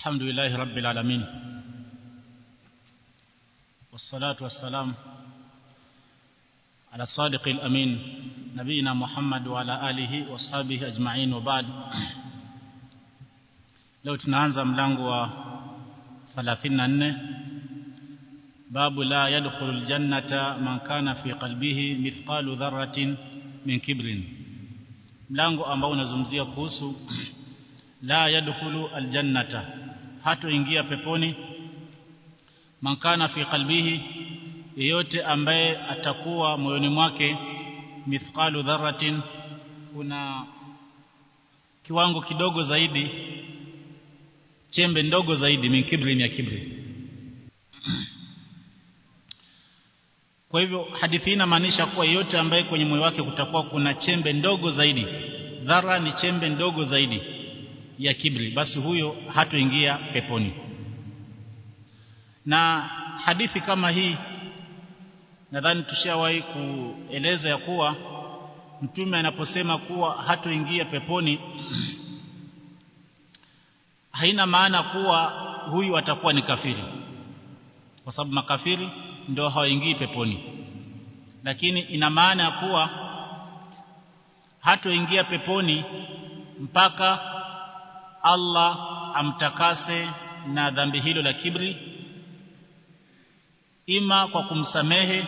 الحمد لله رب العالمين. والصلاة والسلام على الصادق الأمين نبينا محمد وعلى آله وأصحابه أجمعين وبعد. لو تنانزا ملانغو 34 باب لا يدخل الجنة من كان في قلبه مثقال ذرة من كبر. ملانغو أمبو نزمزية لا يدخل الجنة. aljannata hatoingia peponi. Mankana fi qalbihi yeyote ambaye atakuwa moyoni mwake mithqalu dharratin kuna kiwango kidogo zaidi chembe ndogo zaidi min kibrin ya kibri kwa hivyo hadithi inamaanisha kuwa yeyote ambaye kwenye moyo wake kutakuwa kuna chembe ndogo zaidi dhara ni chembe ndogo zaidi ya kibri basi huyo hatoingia peponi. Na hadithi kama hii nadhani tushawahi kueleza ya kuwa mtume anaposema kuwa hatoingia peponi haina maana kuwa huyu atakuwa ni kafiri. Kwa sababu makafiri ndio hawaingii peponi. Lakini ina maana kuwa hatoingia peponi mpaka Allah amtakase na dhambi hilo la kibri. Ima kwa kumsamehe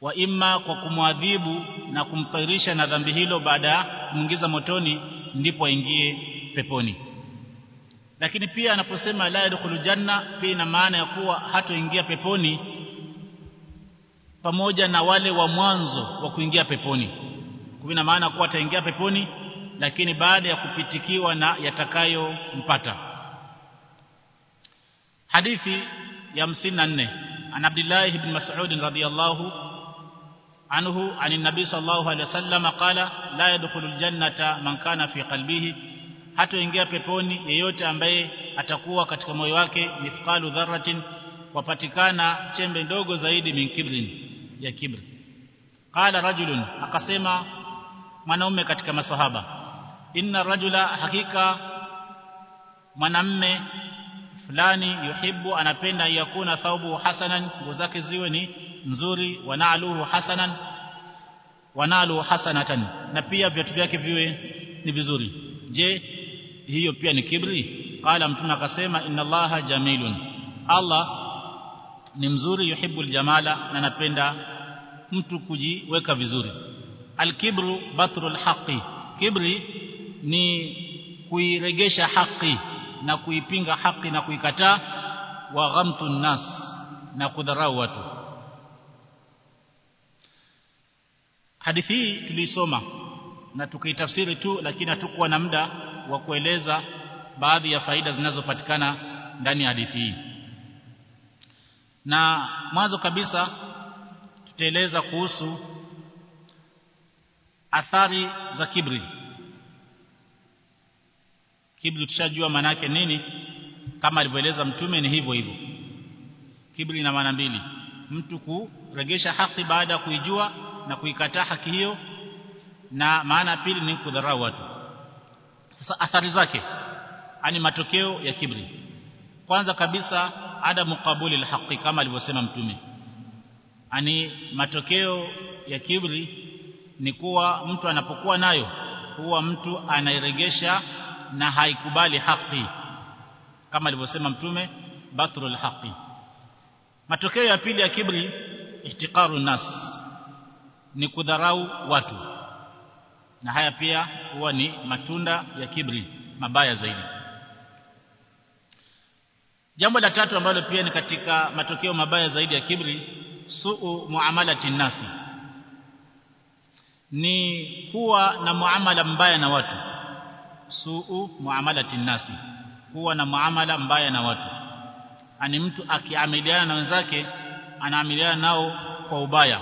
wa ima kwa kumwadhibu na kumtairisha na dhambi hilo baada ya kumwingiza motoni ndipo aingie peponi. Lakini pia anaposema la yadkhulu janna pia ina maana ya kuwa hatoingia peponi pamoja na wale wa mwanzo wa kuingia peponi. Kwa maana kuwa ataingia peponi lakini baada ya kupitikiwa na yatakayompata. Hadithi ya 54 an Abdullah ibn Mas'ud radhiyallahu anhu an an-nabi sallallahu alayhi wasallam qala la yadkhulu al-jannata man kana fi qalbihi. Hatoingia peponi yeyote ambaye atakuwa katika moyo wake mithqalu dharratin wapatikana chembe ndogo zaidi min kibrin ya kibri. Qala rajulun akasema mwanaume katika masahaba inna rajula hakika mwanamme fulani yuhibbu anapenda yakuna thawbu hasanan nguo zake ziwe ni nzuri wanaluhu hasanan wanalu hasanatan. Na pia viatu vyake viwe ni vizuri. Je hiyo pia ni kibri? Qala mtume akasema inna allaha jamilun. Allah ni mzuri yuhibbul jamala na anapenda mtu kujiweka vizuri. Alkibru batrul haqi kibri ni kuiregesha haki na kuipinga haki na kuikataa wa ghamtu nnas na kudharau watu. Hadithi hii tulisoma na tukaitafsiri tu lakini hatukuwa na muda wa kueleza baadhi ya faida zinazopatikana ndani ya hadithi hii. Na mwanzo kabisa tutaeleza kuhusu athari za kibri kibri tushajua maana yake nini? Kama alivyoeleza mtume ni hivyo hivyo. Kibri na maana mbili. Mtu kuregesha haki baada ya kuijua na kuikataa haki hiyo na maana pili ni kudharau watu. Sasa athari zake ani matokeo ya kibri. Kwanza kabisa adamu qabuli alhaqi kama alivyosema mtume. Ani matokeo ya kibri ni kuwa mtu anapokuwa nayo huwa mtu anairegesha na haikubali haki. Kama alivyosema mtume batrul haqi matokeo ya pili ya kibri ihtiqaru nas ni kudharau watu. Na haya pia huwa ni matunda ya kibri mabaya zaidi. Jambo la tatu ambalo pia ni katika matokeo mabaya zaidi ya kibri suu muamalati nasi ni kuwa na muamala mbaya na watu suu muamalati nasi kuwa na muamala mbaya na watu. Ani mtu akiamiliana na wenzake anaamiliana nao kwa ubaya.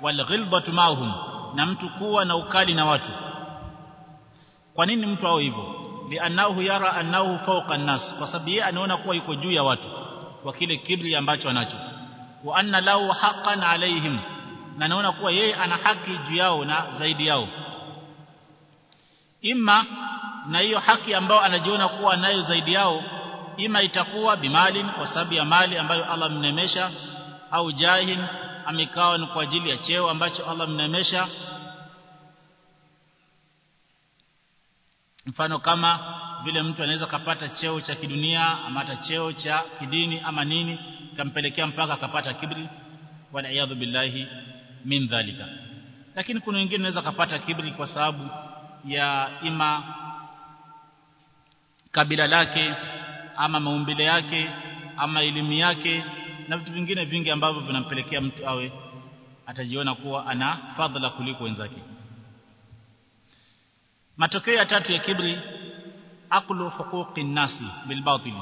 Wal ghilbatu mahum na mtu kuwa na ukali na watu. Kwa nini mtu awe hivyo? Li'annahu yara annahu fawqa an-nas kwa sababu yeye anaona kuwa yuko juu ya watu kwa kile kibri ambacho anacho. Wa anna lahu haqqan alaihim na anaona kuwa yeye ana haki juu yao na zaidi yao imma na hiyo haki ambayo anajiona kuwa nayo zaidi yao ima itakuwa bimali kwa sababu ya mali ambayo Allah mnemesha au jahin amekawa ni kwa ajili ya cheo ambacho Allah mnemesha mfano kama vile mtu anaweza kapata cheo cha kidunia ama hata cheo cha kidini ama nini kampelekea mpaka akapata kibri wal billahi min dhalika. Lakini kuna wengine wanaweza kapata kibri kwa sababu ya ima kabila lake ama maumbile yake ama elimu yake na vitu vingine vingi ambavyo vinampelekea mtu awe atajiona kuwa ana fadhila kuliko wenzake. Matokeo ya tatu ya kibri aklu huquqi nasi bil batil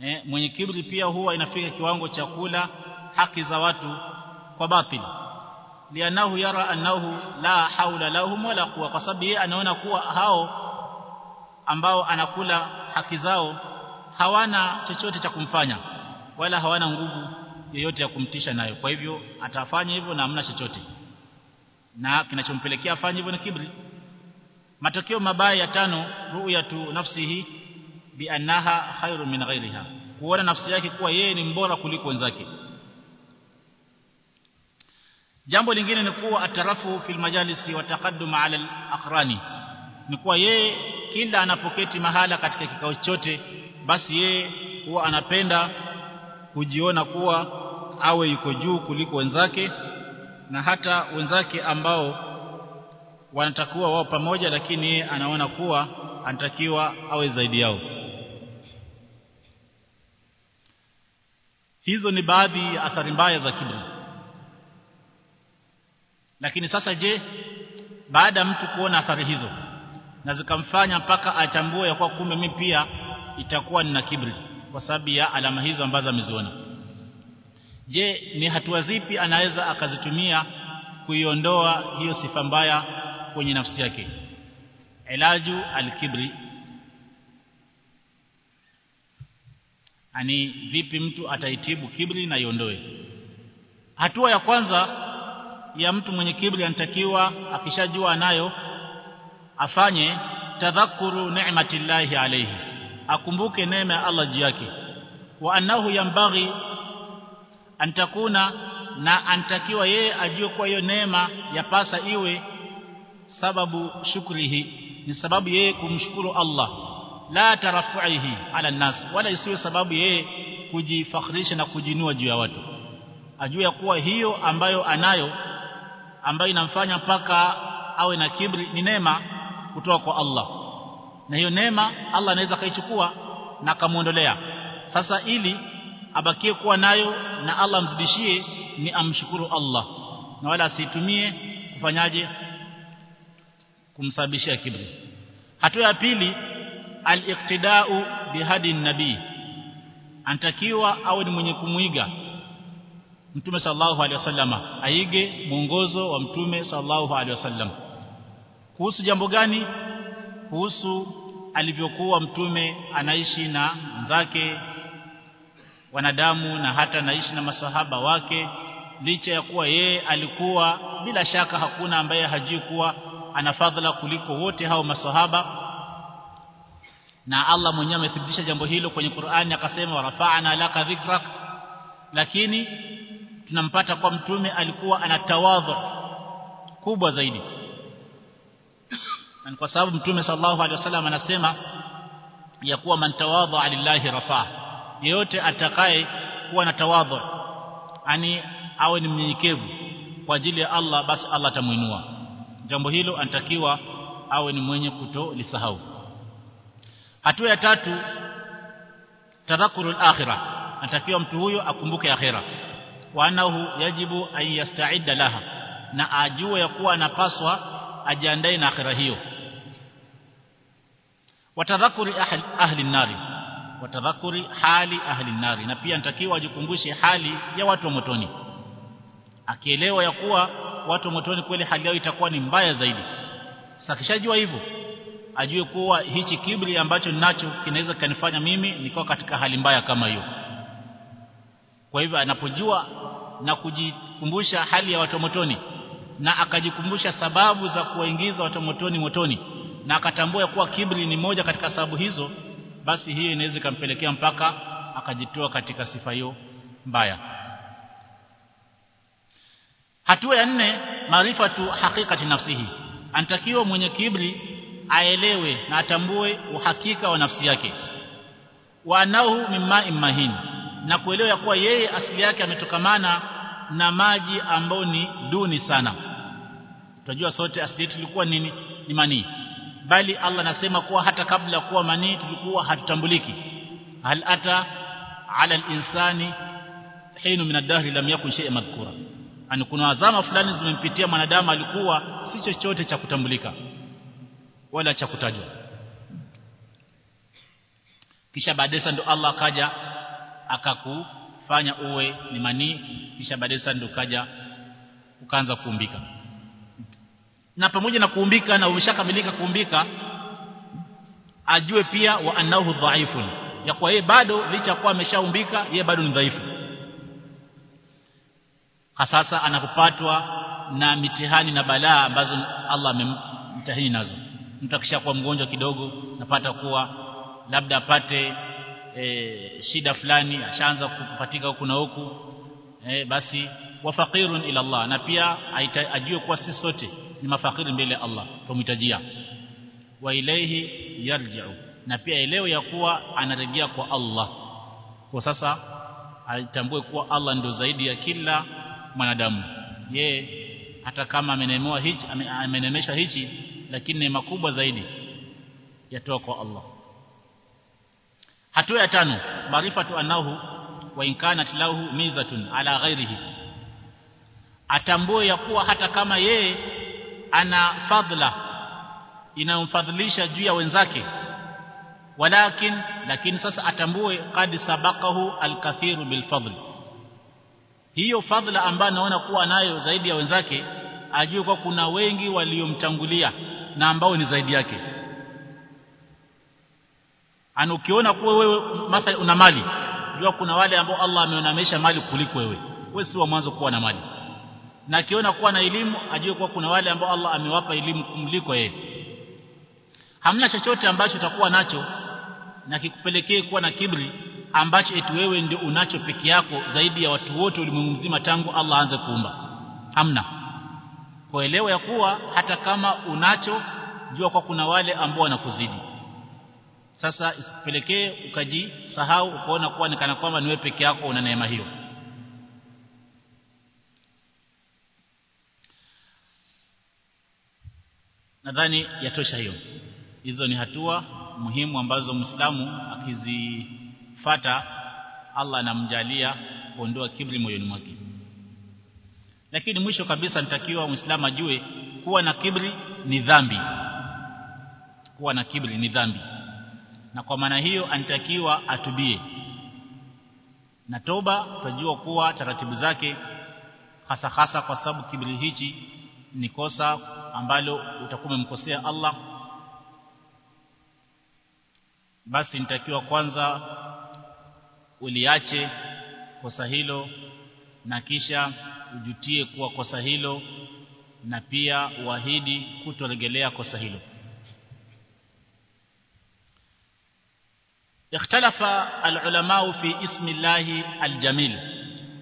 eh mwenye kibri pia huwa inafika kiwango cha kula haki za watu kwa batili lianahu yara annahu la haula lahum wala quwa kwa sababu yeye anaona kuwa hao ambao anakula haki zao hawana chochote cha kumfanya wala hawana nguvu yoyote ya kumtisha nayo. Kwa hivyo atafanya hivyo na hamna chochote. Na kinachompelekea afanye hivyo ni kibri. Matokeo mabaya ya tano ru'yatu nafsihi bi annaha khairu min ghairiha. Kuona nafsi yake kuwa yeye ni mbora kuliko wenzake jambo lingine ni kuwa atarafu fil majalisi wa taqaddum ala al-aqrani ni kuwa yeye kila anapoketi mahala katika kikao chote basi yeye huwa anapenda kujiona kuwa awe yuko juu kuliko wenzake na hata wenzake ambao wanatakiwa wao pamoja lakini yeye anaona kuwa anatakiwa awe zaidi yao. Hizo ni baadhi ya athari mbaya za kibri lakini sasa je baada mtu kuona athari hizo na zikamfanya mpaka atambue ya kuwa kumbe mimi pia itakuwa nina kibri kwa sababu ya alama hizo ambazo ameziona. Je ni hatua zipi anaweza akazitumia kuiondoa hiyo sifa mbaya kwenye nafsi yake? Ilaju alkibri. Ani vipi mtu ataitibu kibri na iondoe? Hatua ya kwanza ya mtu mwenye kibri anatakiwa akishajua nayo afanye tadhakuru ni'matillahi alayhi. Akumbuke neema ya Allah juu yake. Wa annahu yambaghi antakuna na antakiwa yeye ajue kwa hiyo neema yapasa iwe sababu shukrihi ni sababu yeye kumshukuru Allah. La tarafuihi ala nas wala isiwe sababu yeye kujifakhrisha na kujinua juu ya watu. Ajue kuwa hiyo ambayo anayo ambayo inamfanya mpaka awe na kibri ni neema kutoka kwa Allah. Na hiyo neema Allah anaweza kaichukua na kamuondolea sasa ili abakie kuwa nayo na Allah amzidishie ni amshukuru Allah. Na wala asitumie kufanyaje? Kumsababishia kibri. Hatua ya pili al-iqtida'u bihadi nabii. Anatakiwa awe ni mwenye kumwiga Mtume sallallahu alaihi wasallama aige mwongozo wa Mtume sallallahu alaihi wasallam. Kuhusu jambo gani? Kuhusu alivyokuwa mtume anaishi na mzake wanadamu na hata anaishi na masahaba wake licha ya kuwa yeye alikuwa bila shaka hakuna ambaye hajui kuwa ana fadhila kuliko wote hao masahaba. Na Allah mwenyewe amethibitisha jambo hilo kwenye Qur'ani akasema warafa'na laka dhikrak. Lakini tunampata kwa mtume alikuwa ana tawadhu kubwa zaidi. Na kwa sababu mtume sallallahu alaihi wasallam anasema ya kuwa man tawadha lillahi rafaa yeyote atakaye kuwa na tawadhu ani awe ni mnyenyekevu kwa ajili ya Allah basi Allah atamuinua. Jambo hilo anatakiwa awe ni mwenye kutolisahau. Hatua ya tatu tadhakuru al-akhirah anatakiwa mtu huyo akumbuke akhira wa annahu yajibu an laha na ajue ya kuwa anapaswa ajiandae na akhira hiyo. Watadhakuri ahli, ahli nari watadhakuri hali ahli nari na pia natakiwa ajikumbushe hali ya watu wa motoni. Akielewa ya kuwa watu wa motoni kweli hali yao itakuwa ni mbaya zaidi. Sasa kishajua hivyo ajue kuwa hichi kibri ambacho ninacho kinaweza kanifanya mimi nikawa katika hali mbaya kama hiyo kwa hivyo anapojua na kujikumbusha hali ya watu motoni na akajikumbusha sababu za kuwaingiza watu motoni motoni na akatambua kuwa kibri ni moja katika sababu hizo basi hiyo inaweza ikampelekea mpaka akajitoa katika sifa hiyo mbaya. Hatua ya nne maarifatu haqiqati nafsihi. Anatakiwa mwenye kibri aelewe na atambue uhakika wa nafsi yake. Wa anahu mimma mahin na kuelewa ya kuwa yeye asili yake ametokamana na maji ambayo ni duni sana. Tunajua sote asili yetu ilikuwa nini? Ni manii. Bali Allah anasema kuwa hata kabla kuwa manii tulikuwa hatutambuliki. Hal ata ala al-insani hinu min ad-dahr lam yakun shay'an madhkura. Ani kuna azama fulani zimempitia mwanadamu alikuwa si chochote cha kutambulika wala cha kutajwa. Kisha baadaye ndo Allah akaja akakufanya uwe ni manii kisha baadaye sasa kaja ukaanza kuumbika. Na pamoja na kuumbika na umeshakamilika kuumbika ajue pia wa annahu dhaifun ya kwa yeye bado licha kuwa ameshaumbika yeye bado ni dhaifu. Hasasa anapopatwa na mitihani na balaa ambazo Allah amemtahini nazo. Mtakisha kuwa mgonjwa kidogo napata kuwa labda apate e, shida fulani ashaanza kupatika huku na huku e, basi wafaqirun ila Allah na pia ajue kuwa sisi sote ni mafakiri mbele Allah tumhitajia wa ilayhi yarji'u na pia elewe ya kuwa anarejea kwa Allah. Kwa sasa atambue kuwa Allah ndio zaidi ya kila mwanadamu. Ye hata kama amenemewa hichi amenemesha hichi lakini neema kubwa zaidi yatoka kwa Allah hatua ya tano maarifatu anahu wa inkana tilahu lahu mizatun ala ghairihi. Atambue ya kuwa hata kama yeye ana fadla inayomfadhilisha juu ya wenzake walakin lakini sasa atambue qad sabakahu alkathiru bilfadl hiyo fadla ambayo anaona kuwa nayo zaidi ya wenzake ajue kwa kuna wengi waliomtangulia na ambao ni zaidi yake ana ukiona kuwa wewe mathalan una mali jua kuna wale ambao Allah ameonamesha mali kuliko wewe. Wewe si wa mwanzo kuwa na mali. Na akiona kuwa na elimu ajue kuwa kuna wale ambao Allah amewapa elimu kumliko yeye. Hamna chochote ambacho utakuwa nacho na kikupelekee kuwa na kibri ambacho eti wewe ndio unacho peke yako zaidi ya watu wote ulimwengu mzima tangu Allah aanze kuumba. Hamna. Kuelewa ya kuwa hata kama unacho jua kwa kuna wale ambao wanakuzidi sasa isipelekee ukajisahau ukaona kuwa ni kana kwamba ni wewe peke yako una neema hiyo. Nadhani yatosha hiyo. Hizo ni hatua muhimu ambazo Muislamu akizifata Allah anamjalia kuondoa kibri moyoni mwake. Lakini mwisho kabisa nitakiwa Muislamu ajue kuwa na kibri ni dhambi. Kuwa na kibri ni dhambi na kwa maana hiyo anatakiwa atubie. Na toba tunajua kuwa taratibu zake hasa hasa kwa sababu kibri hichi ni kosa ambalo utakuwa umemkosea Allah. Basi nitakiwa kwanza uliache kosa hilo na kisha ujutie kuwa kosa hilo na pia uahidi kutoregelea kosa hilo اختلف العلماء في اسم الله الجميل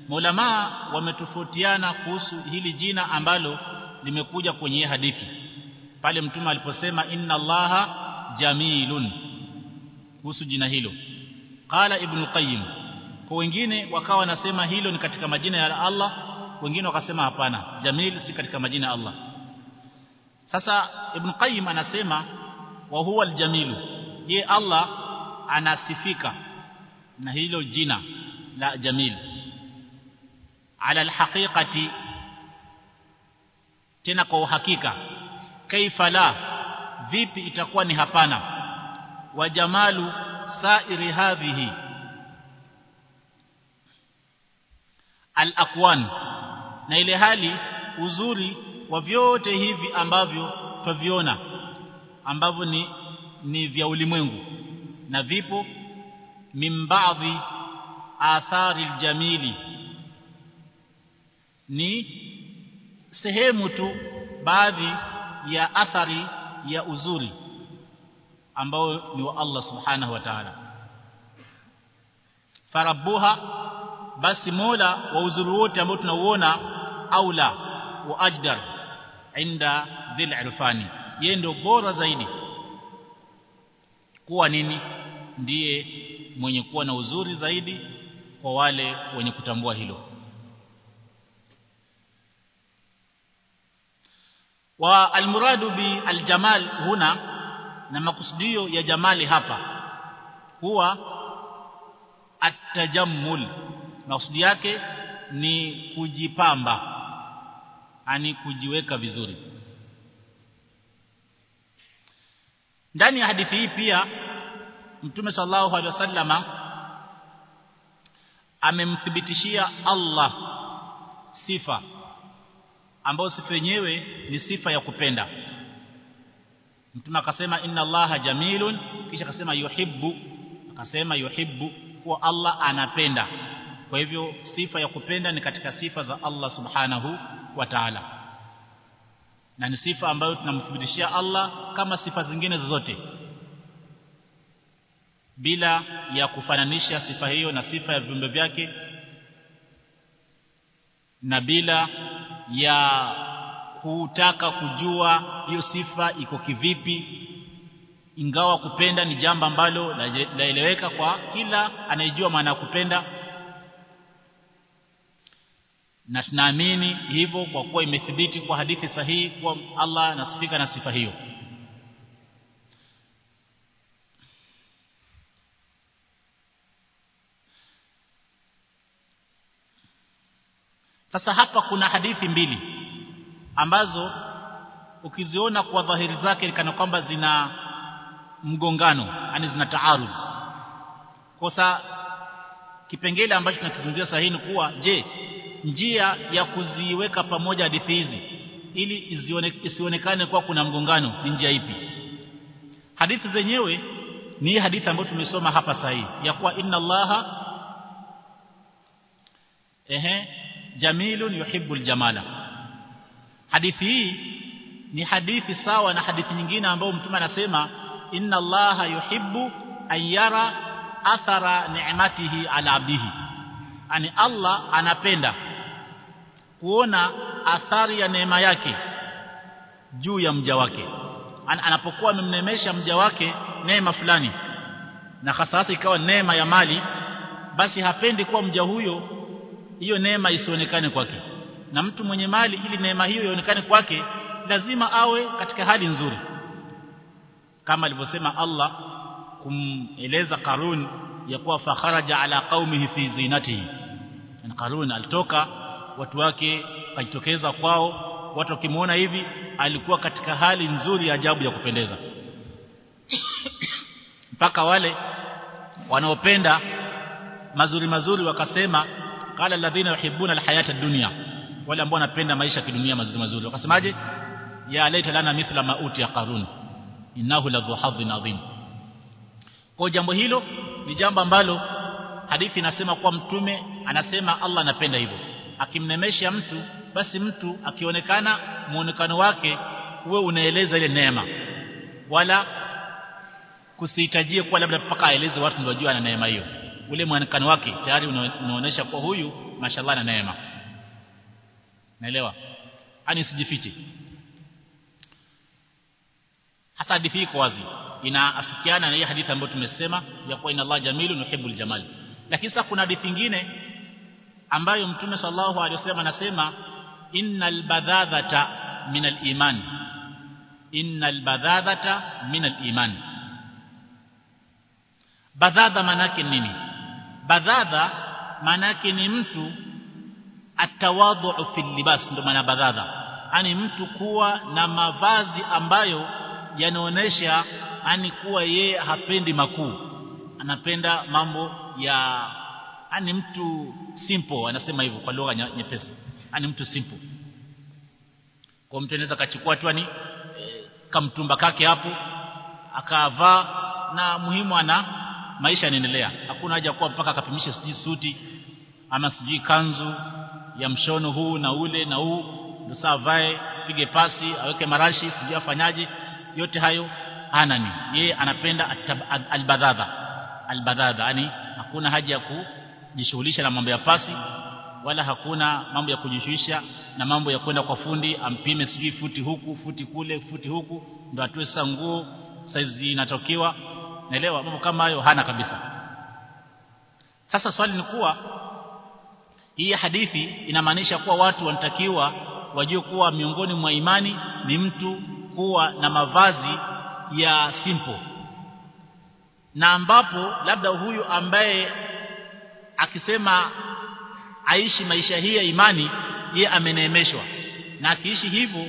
maulama wametofautiana kuhusu hili jina ambalo limekuja kwenye hadithi pale mtume aliposema inna allaha jamilun kuhusu jina hilo qala ibn qayyim kwa wengine wakawa wanasema hilo ni katika majina ya Allah wengine wakasema hapana jamil si katika majina ya Allah sasa ibn qayyim anasema wa huwa aljamilu ye Allah anasifika. Na hilo jina la jamil. Ala alhaqiqati. Tena kwa uhakika. Kaifa la? Vipi itakuwa ni hapana? Wa jamalu sairi hadhihi. Al-aqwan. Na ile hali uzuri wa vyote hivi ambavyo twaviona. Ambavyo ni ni vya ulimwengu na vipo min baadhi athari aljamili ni sehemu tu baadhi ya athari ya uzuri ambao ni wa Allah subhanahu wa ta'ala. Farabuha basi mola wa uzuri wote ambao tunauona aula wa ajdar inda dhil irfani. Yeye ndio bora zaidi. Kuwa nini ndiye mwenye kuwa na uzuri zaidi kwa wale wenye kutambua hilo. Wa almuradu bi aljamal huna na makusudio ya jamali hapa huwa atajammul maksudi yake ni kujipamba ani kujiweka vizuri. Ndani ya hadithi hii pia mtume sallallahu alaihi wasallama amemthibitishia Allah sifa ambayo sifa yenyewe ni sifa ya kupenda. Mtume akasema inna allaha jamilun. Kisha akasema yuhibbu. Akasema yuhibbu. Kuwa Allah anapenda. Kwa hivyo sifa ya kupenda ni katika sifa za Allah subhanahu wa ta'ala. Na ni sifa ambayo tunamthibitishia Allah kama sifa zingine zozote bila ya kufananisha sifa hiyo na sifa ya viumbe vyake na bila ya kutaka kujua hiyo sifa iko kivipi ingawa kupenda ni jambo ambalo laeleweka kwa kila anayejua maana ya kupenda. Na tunaamini hivyo kwa kuwa imethibiti kwa hadithi sahihi kuwa Allah anasifika na sifa hiyo sasa hapa kuna hadithi mbili ambazo ukiziona kwa dhahiri zake kana kwamba zina mgongano yani zina taarud. Kosa kipengele ambacho tunakizungumzia sahihi ni kuwa je njia ya kuziweka pamoja hadithi hizi ili isionekane kuwa kuna mgongano ni njia ipi? Hadithi zenyewe ni hadithi ambayo tumesoma hapa sahihi ya kuwa inna allaha ehe jamilun yuhibbul jamala hadithi hii ni hadithi sawa na hadithi nyingine ambayo mtume anasema inna allaha yuhibbu an yara athara ni'matihi ala abdihi. Yani Allah anapenda kuona athari ya neema yake juu ya mja wake. An anapokuwa amemnemesha mja wake neema fulani na hasa ikawa neema ya mali basi hapendi kuwa mja huyo hiyo neema isionekane kwake. Na mtu mwenye mali ili neema hiyo ionekane kwake lazima awe katika hali nzuri. Kama alivyosema Allah kumeleza Karun ya kuwa fakharaja ala qaumihi fi zinatihi. Na Karun alitoka watu wake akajitokeza kwao watu wakimuona hivi alikuwa katika hali nzuri ya ajabu ya kupendeza. Mpaka wale wanaopenda mazuri mazuri wakasema qala alladhina yuhibbuna alhayata ad-dunya. Wale ambao wanapenda maisha kidunia mazuri mazuri. Wakasemaje? Ya laita lana mithla mauti ya qarun. Innahu ladhu hadhin adhim. Kwa jambo hilo ni jambo ambalo hadithi inasema kwa mtume anasema Allah anapenda hivyo. Akimnemesha mtu basi mtu akionekana muonekano wake uwe unaeleza ile neema. Wala kusihitajie kuwa labda mpaka aeleze watu ndio wajua ana neema hiyo ule muonekano wake tayari unaonesha kwa huyu mashallah na neema. Naelewa? Ani sijifiche. Hasa hadithi iko wazi. Inaafikiana na hii hadithi ambayo tumesema ya kuwa inna Allah jamilu nuhibbul jamal lakini sasa kuna hadithi nyingine ambayo mtume sallallahu alaihi wasallam anasema innal badhadhata minal iman innal badhadhata minal iman badhadha manake nini badhadha manake ni mtu atawadhu fi libas ndo maana badhadha. Yani mtu kuwa na mavazi ambayo yanaonesha ani kuwa yeye hapendi makuu. Anapenda mambo ya ani mtu simple anasema hivyo kwa lugha nyepesi. Ani mtu simple. Kwa mtu anaweza kachukua tu ani e, kamtumba kake hapo akavaa na muhimu ana maisha yanaendelea hakuna haja kuwa mpaka akapimisha sijui suti ama sijui kanzu ya mshono huu na ule na huu. Ndio saa vae pige pasi aweke marashi sijui afanyaje. Yote hayo anani yeye anapenda albadhadha. Albadhadha yani hakuna haja ya kujishughulisha na mambo ya pasi wala hakuna mambo ya kujishughulisha na mambo ya kwenda kwa fundi ampime sijui futi huku futi kule futi huku. Ndo atoe sasa nguo saizi inatokiwa naelewa? Mambo kama hayo hana kabisa sasa swali ni kuwa hii hadithi inamaanisha kuwa watu wanatakiwa wajue kuwa miongoni mwa imani ni mtu kuwa na mavazi ya simple. Na ambapo labda huyu ambaye akisema aishi maisha hii ya imani ye ameneemeshwa. Na akiishi hivyo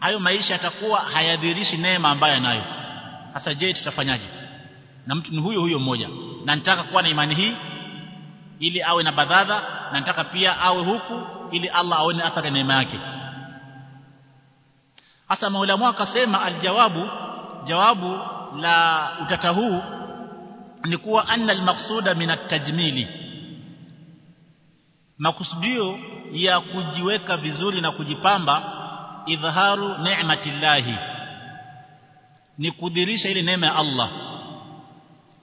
hayo maisha yatakuwa hayadhirishi neema ambayo anayo. Sasa je tutafanyaje? Na mtu ni huyo huyo mmoja. Na nitaka kuwa na imani hii ili awe na badhadha na nataka pia awe huku ili Allah aone athari neema yake. Hasa maulamu akasema aljawabu jawabu la utata huu ni kuwa anna almaqsuda min at-tajmili. Makusudio ya kujiweka vizuri na kujipamba idhaharu ni'matillahi. Ni kudhirisha ile neema ya Allah.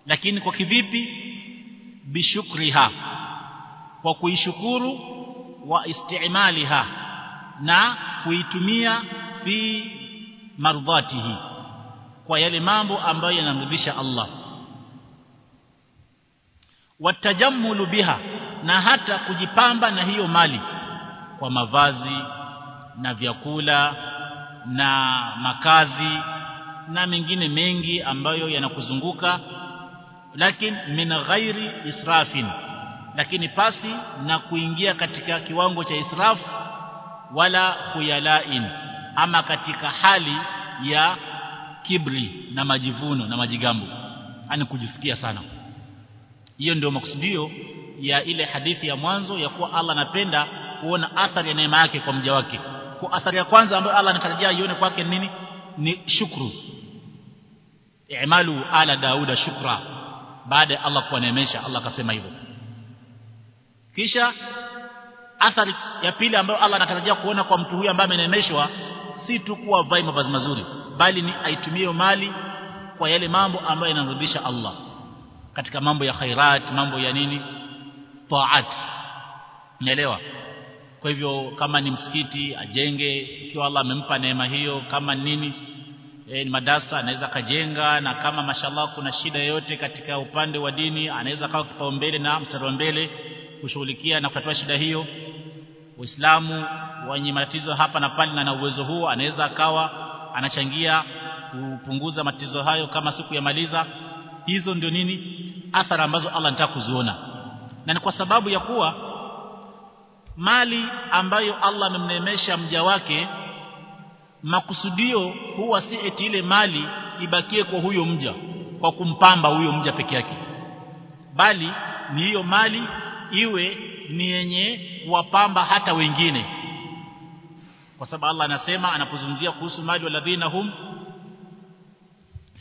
Lakini kwa kivipi bishukriha kwa kuishukuru wa istimaliha na kuitumia fi mardhatihi kwa yale mambo ambayo yanamridhisha Allah. Watajammulu biha na hata kujipamba na hiyo mali kwa mavazi na vyakula na makazi na mengine mengi ambayo yanakuzunguka lakini min ghairi israfin. Lakini pasi na kuingia katika kiwango cha israf wala kuyalain ama katika hali ya kibri na majivuno na majigambo. Ani kujisikia sana. Hiyo ndio makusudio ya ile hadithi ya mwanzo ya kuwa Allah anapenda kuona athari ya neema yake kwa mja wake. Kwa athari ya kwanza ambayo Allah anatarajia ione kwake nini? Ni shukru. I'malu ala dauda shukra baada ya Allah kuwaneemesha Allah akasema hivyo. Kisha athari ya pili ambayo Allah anatarajia kuona kwa mtu huyu ambaye ameneemeshwa si tu kuwa vai mavazi mazuri bali ni aitumie mali kwa yale mambo ambayo yanarudisha Allah. Katika mambo ya khairat mambo ya nini? Taat. Unaelewa kwa hivyo kama ni msikiti ajenge ikiwa Allah amempa neema hiyo kama nini e, madarasa anaweza kajenga na kama mashallah kuna shida yote katika upande wa dini anaweza kawa kipaumbele na mstari wa mbele kushughulikia na kutatua shida hiyo. Uislamu wenye matatizo hapa na pale na na uwezo huo anaweza akawa anachangia kupunguza matatizo hayo kama siku ya maliza. Hizo ndio nini? Athari ambazo Allah anataka kuziona. Na ni kwa sababu ya kuwa mali ambayo Allah amemnemesha mja wake makusudio huwa si eti ile mali ibakie kwa huyo mja kwa kumpamba huyo mja peke yake. Bali ni hiyo mali iwe ni yenye kuwapamba hata wengine. Kwa sababu Allah anasema anapozungumzia kuhusu mali waladhina hum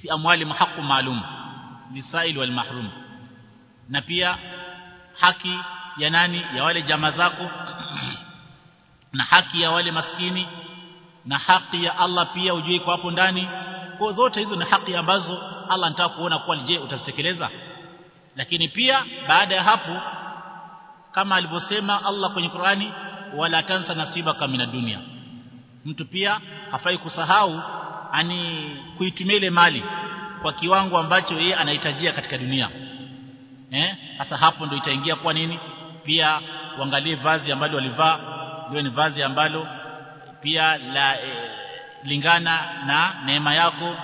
fi amwali mahaqqu maalum lisail wal mahrum. Na pia haki ya nani? Ya wale jamaa zako na haki ya wale maskini na haki ya Allah pia ujue kwa hapo ndani. Kwa zote hizo ni haki ambazo Allah anataka kuona kwa je utazitekeleza. Lakini pia baada ya hapo kama alivyosema Allah kwenye Qur'ani wala tansa nasibaka mina dunia mtu pia hafai kusahau ani kuitumia ile mali kwa kiwango ambacho yeye anahitajia katika dunia. Eh sasa hapo ndio itaingia kwa nini? Pia uangalie vazi ambalo walivaa liwe ni vazi ambalo pia la e, lingana na neema yako.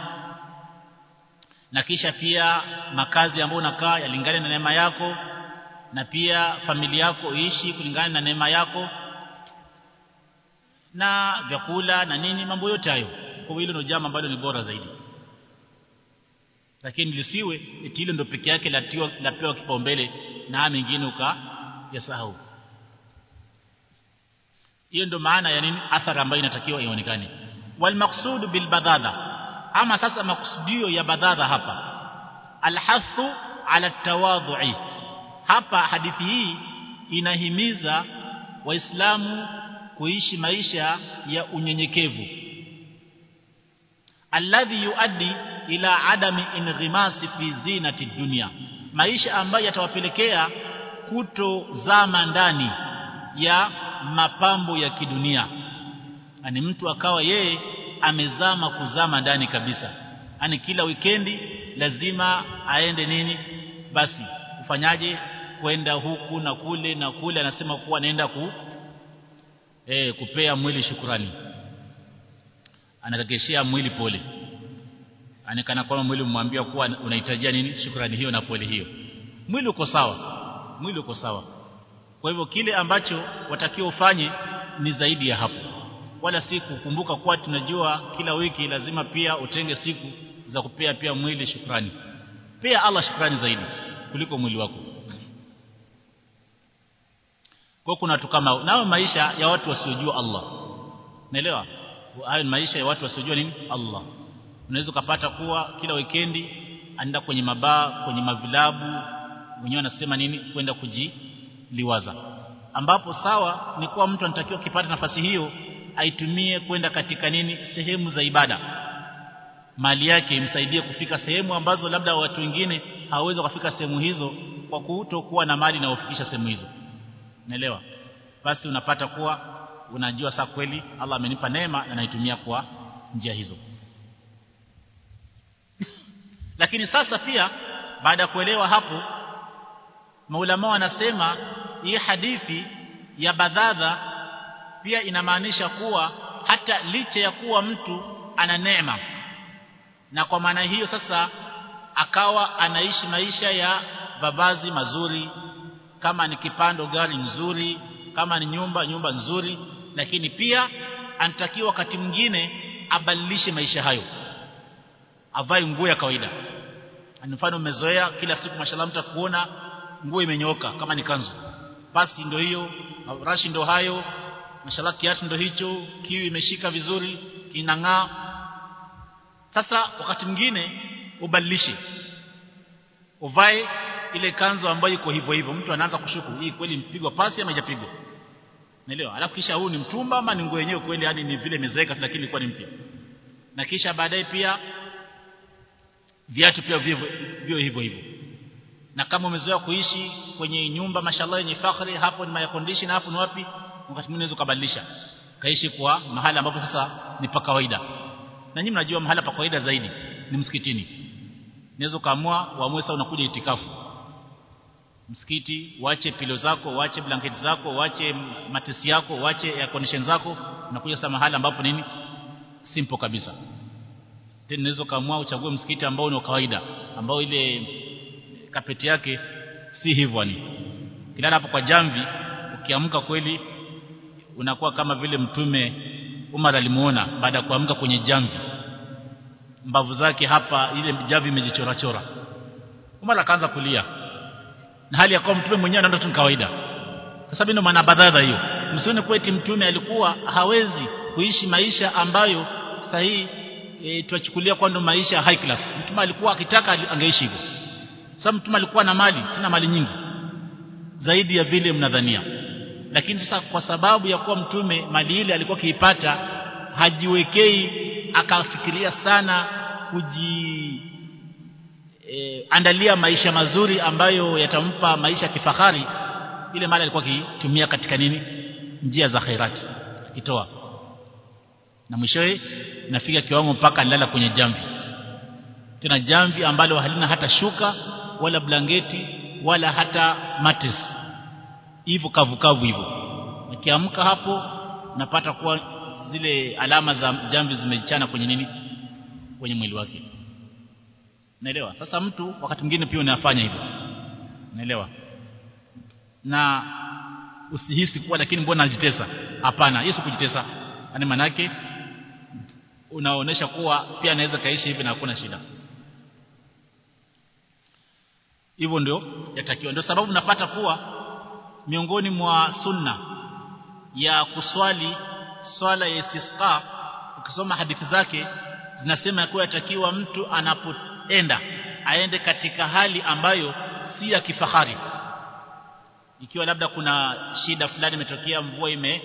Na kisha pia makazi ambayo unakaa yalingane na neema yako. Na pia familia yako iishi kulingana na neema yako. Na vyakula na nini mambo yote hayo. Kwa hilo ndio jambo ambalo ni bora zaidi. Lakini lisiwe eti hilo ndio peke yake latiwa lapewa kipaumbele na mengine uka yasahau hiyo ndio maana ya nini? Athari ambayo inatakiwa ionekane. Wal maqsud bil badadha ama sasa makusudio ya badadha hapa. Alhathu ala tawadhu'i. Hapa hadithi hii inahimiza waislamu kuishi maisha ya unyenyekevu. Alladhi yuaddi ila adami inghimasi fi zinati dunya. Maisha ambayo yatawapelekea kutozama ndani ya mapambo ya kidunia. Ani mtu akawa yeye amezama kuzama ndani kabisa. Ani kila wikendi lazima aende nini? Basi ufanyaje? Kwenda huku na kule na kule anasema kuwa anaenda ku eh kupea mwili shukrani anakakeshia mwili pole. Anekana kwamba mwili mwambia kuwa unahitajia nini? Shukrani hiyo na pole hiyo. Mwili uko sawa. Mwili uko sawa kwa hivyo kile ambacho watakiwa ufanye ni zaidi ya hapo. Wala si kukumbuka kuwa tunajua kila wiki lazima pia utenge siku za kupea pia mwili shukrani. Pia Allah shukrani zaidi kuliko mwili wako. Kwa kuna watu kama nao maisha ya watu wasiojua Allah. Naelewa hayo ni maisha ya watu wasiojua nini? Allah. Unaweza kupata kuwa kila weekendi anaenda kwenye mabaa kwenye mavilabu mwenyewe anasema nini? Kwenda kujiliwaza ambapo sawa ni kuwa mtu anatakiwa kipata nafasi hiyo aitumie kwenda katika nini sehemu za ibada. Mali yake imsaidie kufika sehemu ambazo labda watu wengine hawawezi kufika sehemu hizo kwa kutokuwa na mali na kufikisha sehemu hizo. Naelewa? Basi unapata kuwa unajua saa kweli Allah amenipa neema na naitumia kwa njia hizo. Lakini sasa pia baada ya kuelewa hapo maulama wanasema hii hadithi ya badhadha pia inamaanisha kuwa hata licha ya kuwa mtu ana neema. Na kwa maana hiyo sasa akawa anaishi maisha ya mavazi mazuri kama ni kipando gari nzuri kama ni nyumba nyumba nzuri lakini pia anatakiwa wakati mwingine abadilishe maisha hayo. Avae nguo ya kawaida. Mfano umezoea kila siku mashallah mtakuona nguo imenyoka kama ni kanzu basi ndio hiyo rashi ndio hayo mashallah kiatu ndio hicho kiwi imeshika vizuri kinang'aa sasa wakati mwingine ubadilishe uvae ile kanzu ambayo iko hivyo hivyo. Mtu anaanza kushuku hii kweli mpigwa pasi ama haijapigwa? Naelewa Alafu kisha huu ni mtumba ama ni nguo yenyewe kweli? Yani ni vile imezeeka lakini ilikuwa ni mpya. Na kisha baadaye pia viatu pia vivyo hivyo hivyo. Na kama umezoea kuishi kwenye nyumba mashallah yenye fakhri hapo ni air condition hapo ni wapi? Wakati mwingine unaweza kubadilisha. Kaishi kwa mahala ambapo sasa ni pa kawaida. Na nyinyi mnajua mahali pa kawaida zaidi ni msikitini. Unaweza kaamua uamue sasa unakuja itikafu msikiti wache pilo zako wache blanketi zako wache matesi yako wache air condition zako unakuja sasa mahala ambapo nini simple kabisa tena unaweza kaamua uchague msikiti ambao ni wa kawaida ambao ile kapeti yake si hivyo ni. Kilala hapo kwa jamvi ukiamka kweli unakuwa kama vile mtume Umar alimuona baada ya kuamka kwenye jamvi. Mbavu zake hapa ile jamvi imejichora chora Umar akaanza kulia. Na hali ya kuwa mtume mwenyewe anaenda tu kawaida. Kwa sababu ndio maana badadha hiyo. Msione kwa eti mtume alikuwa hawezi kuishi maisha ambayo sahihi e, tuachukulia kwa ndo maisha high class. Mtume alikuwa akitaka angeishi hivyo sababu mtume alikuwa na mali tena mali nyingi. Zaidi ya vile mnadhania. Lakini sasa kwa sababu ya kuwa mtume mali ile alikuwa kiipata hajiwekei akafikiria sana kuji e, andalia maisha mazuri ambayo yatampa maisha kifahari ile mali alikuwa akitumia katika nini? Njia za khairati. Akitoa. Na mwishowe nafika kiwango mpaka nilala kwenye jamvi. Tena jamvi ambalo halina hata shuka wala blanketi wala hata matis hivyo kavukavu hivyo. Nikiamka hapo napata kuwa zile alama za jambi zimejichana kwenye nini? Kwenye mwili wake. Naelewa? Sasa mtu wakati mwingine pia unafanya hivyo. Naelewa? Na usihisi kuwa lakini mbona alijitesa? Hapana Yesu kujitesa. Yani manake unaonesha kuwa pia anaweza kaishi hivi na hakuna shida hivyo ndio yatakiwa. Ndio sababu napata kuwa miongoni mwa sunna ya kuswali swala ya istisqa ukisoma hadithi zake zinasema kuwa yatakiwa mtu anapoenda aende katika hali ambayo si ya kifahari. Ikiwa labda kuna shida fulani imetokea mvua ime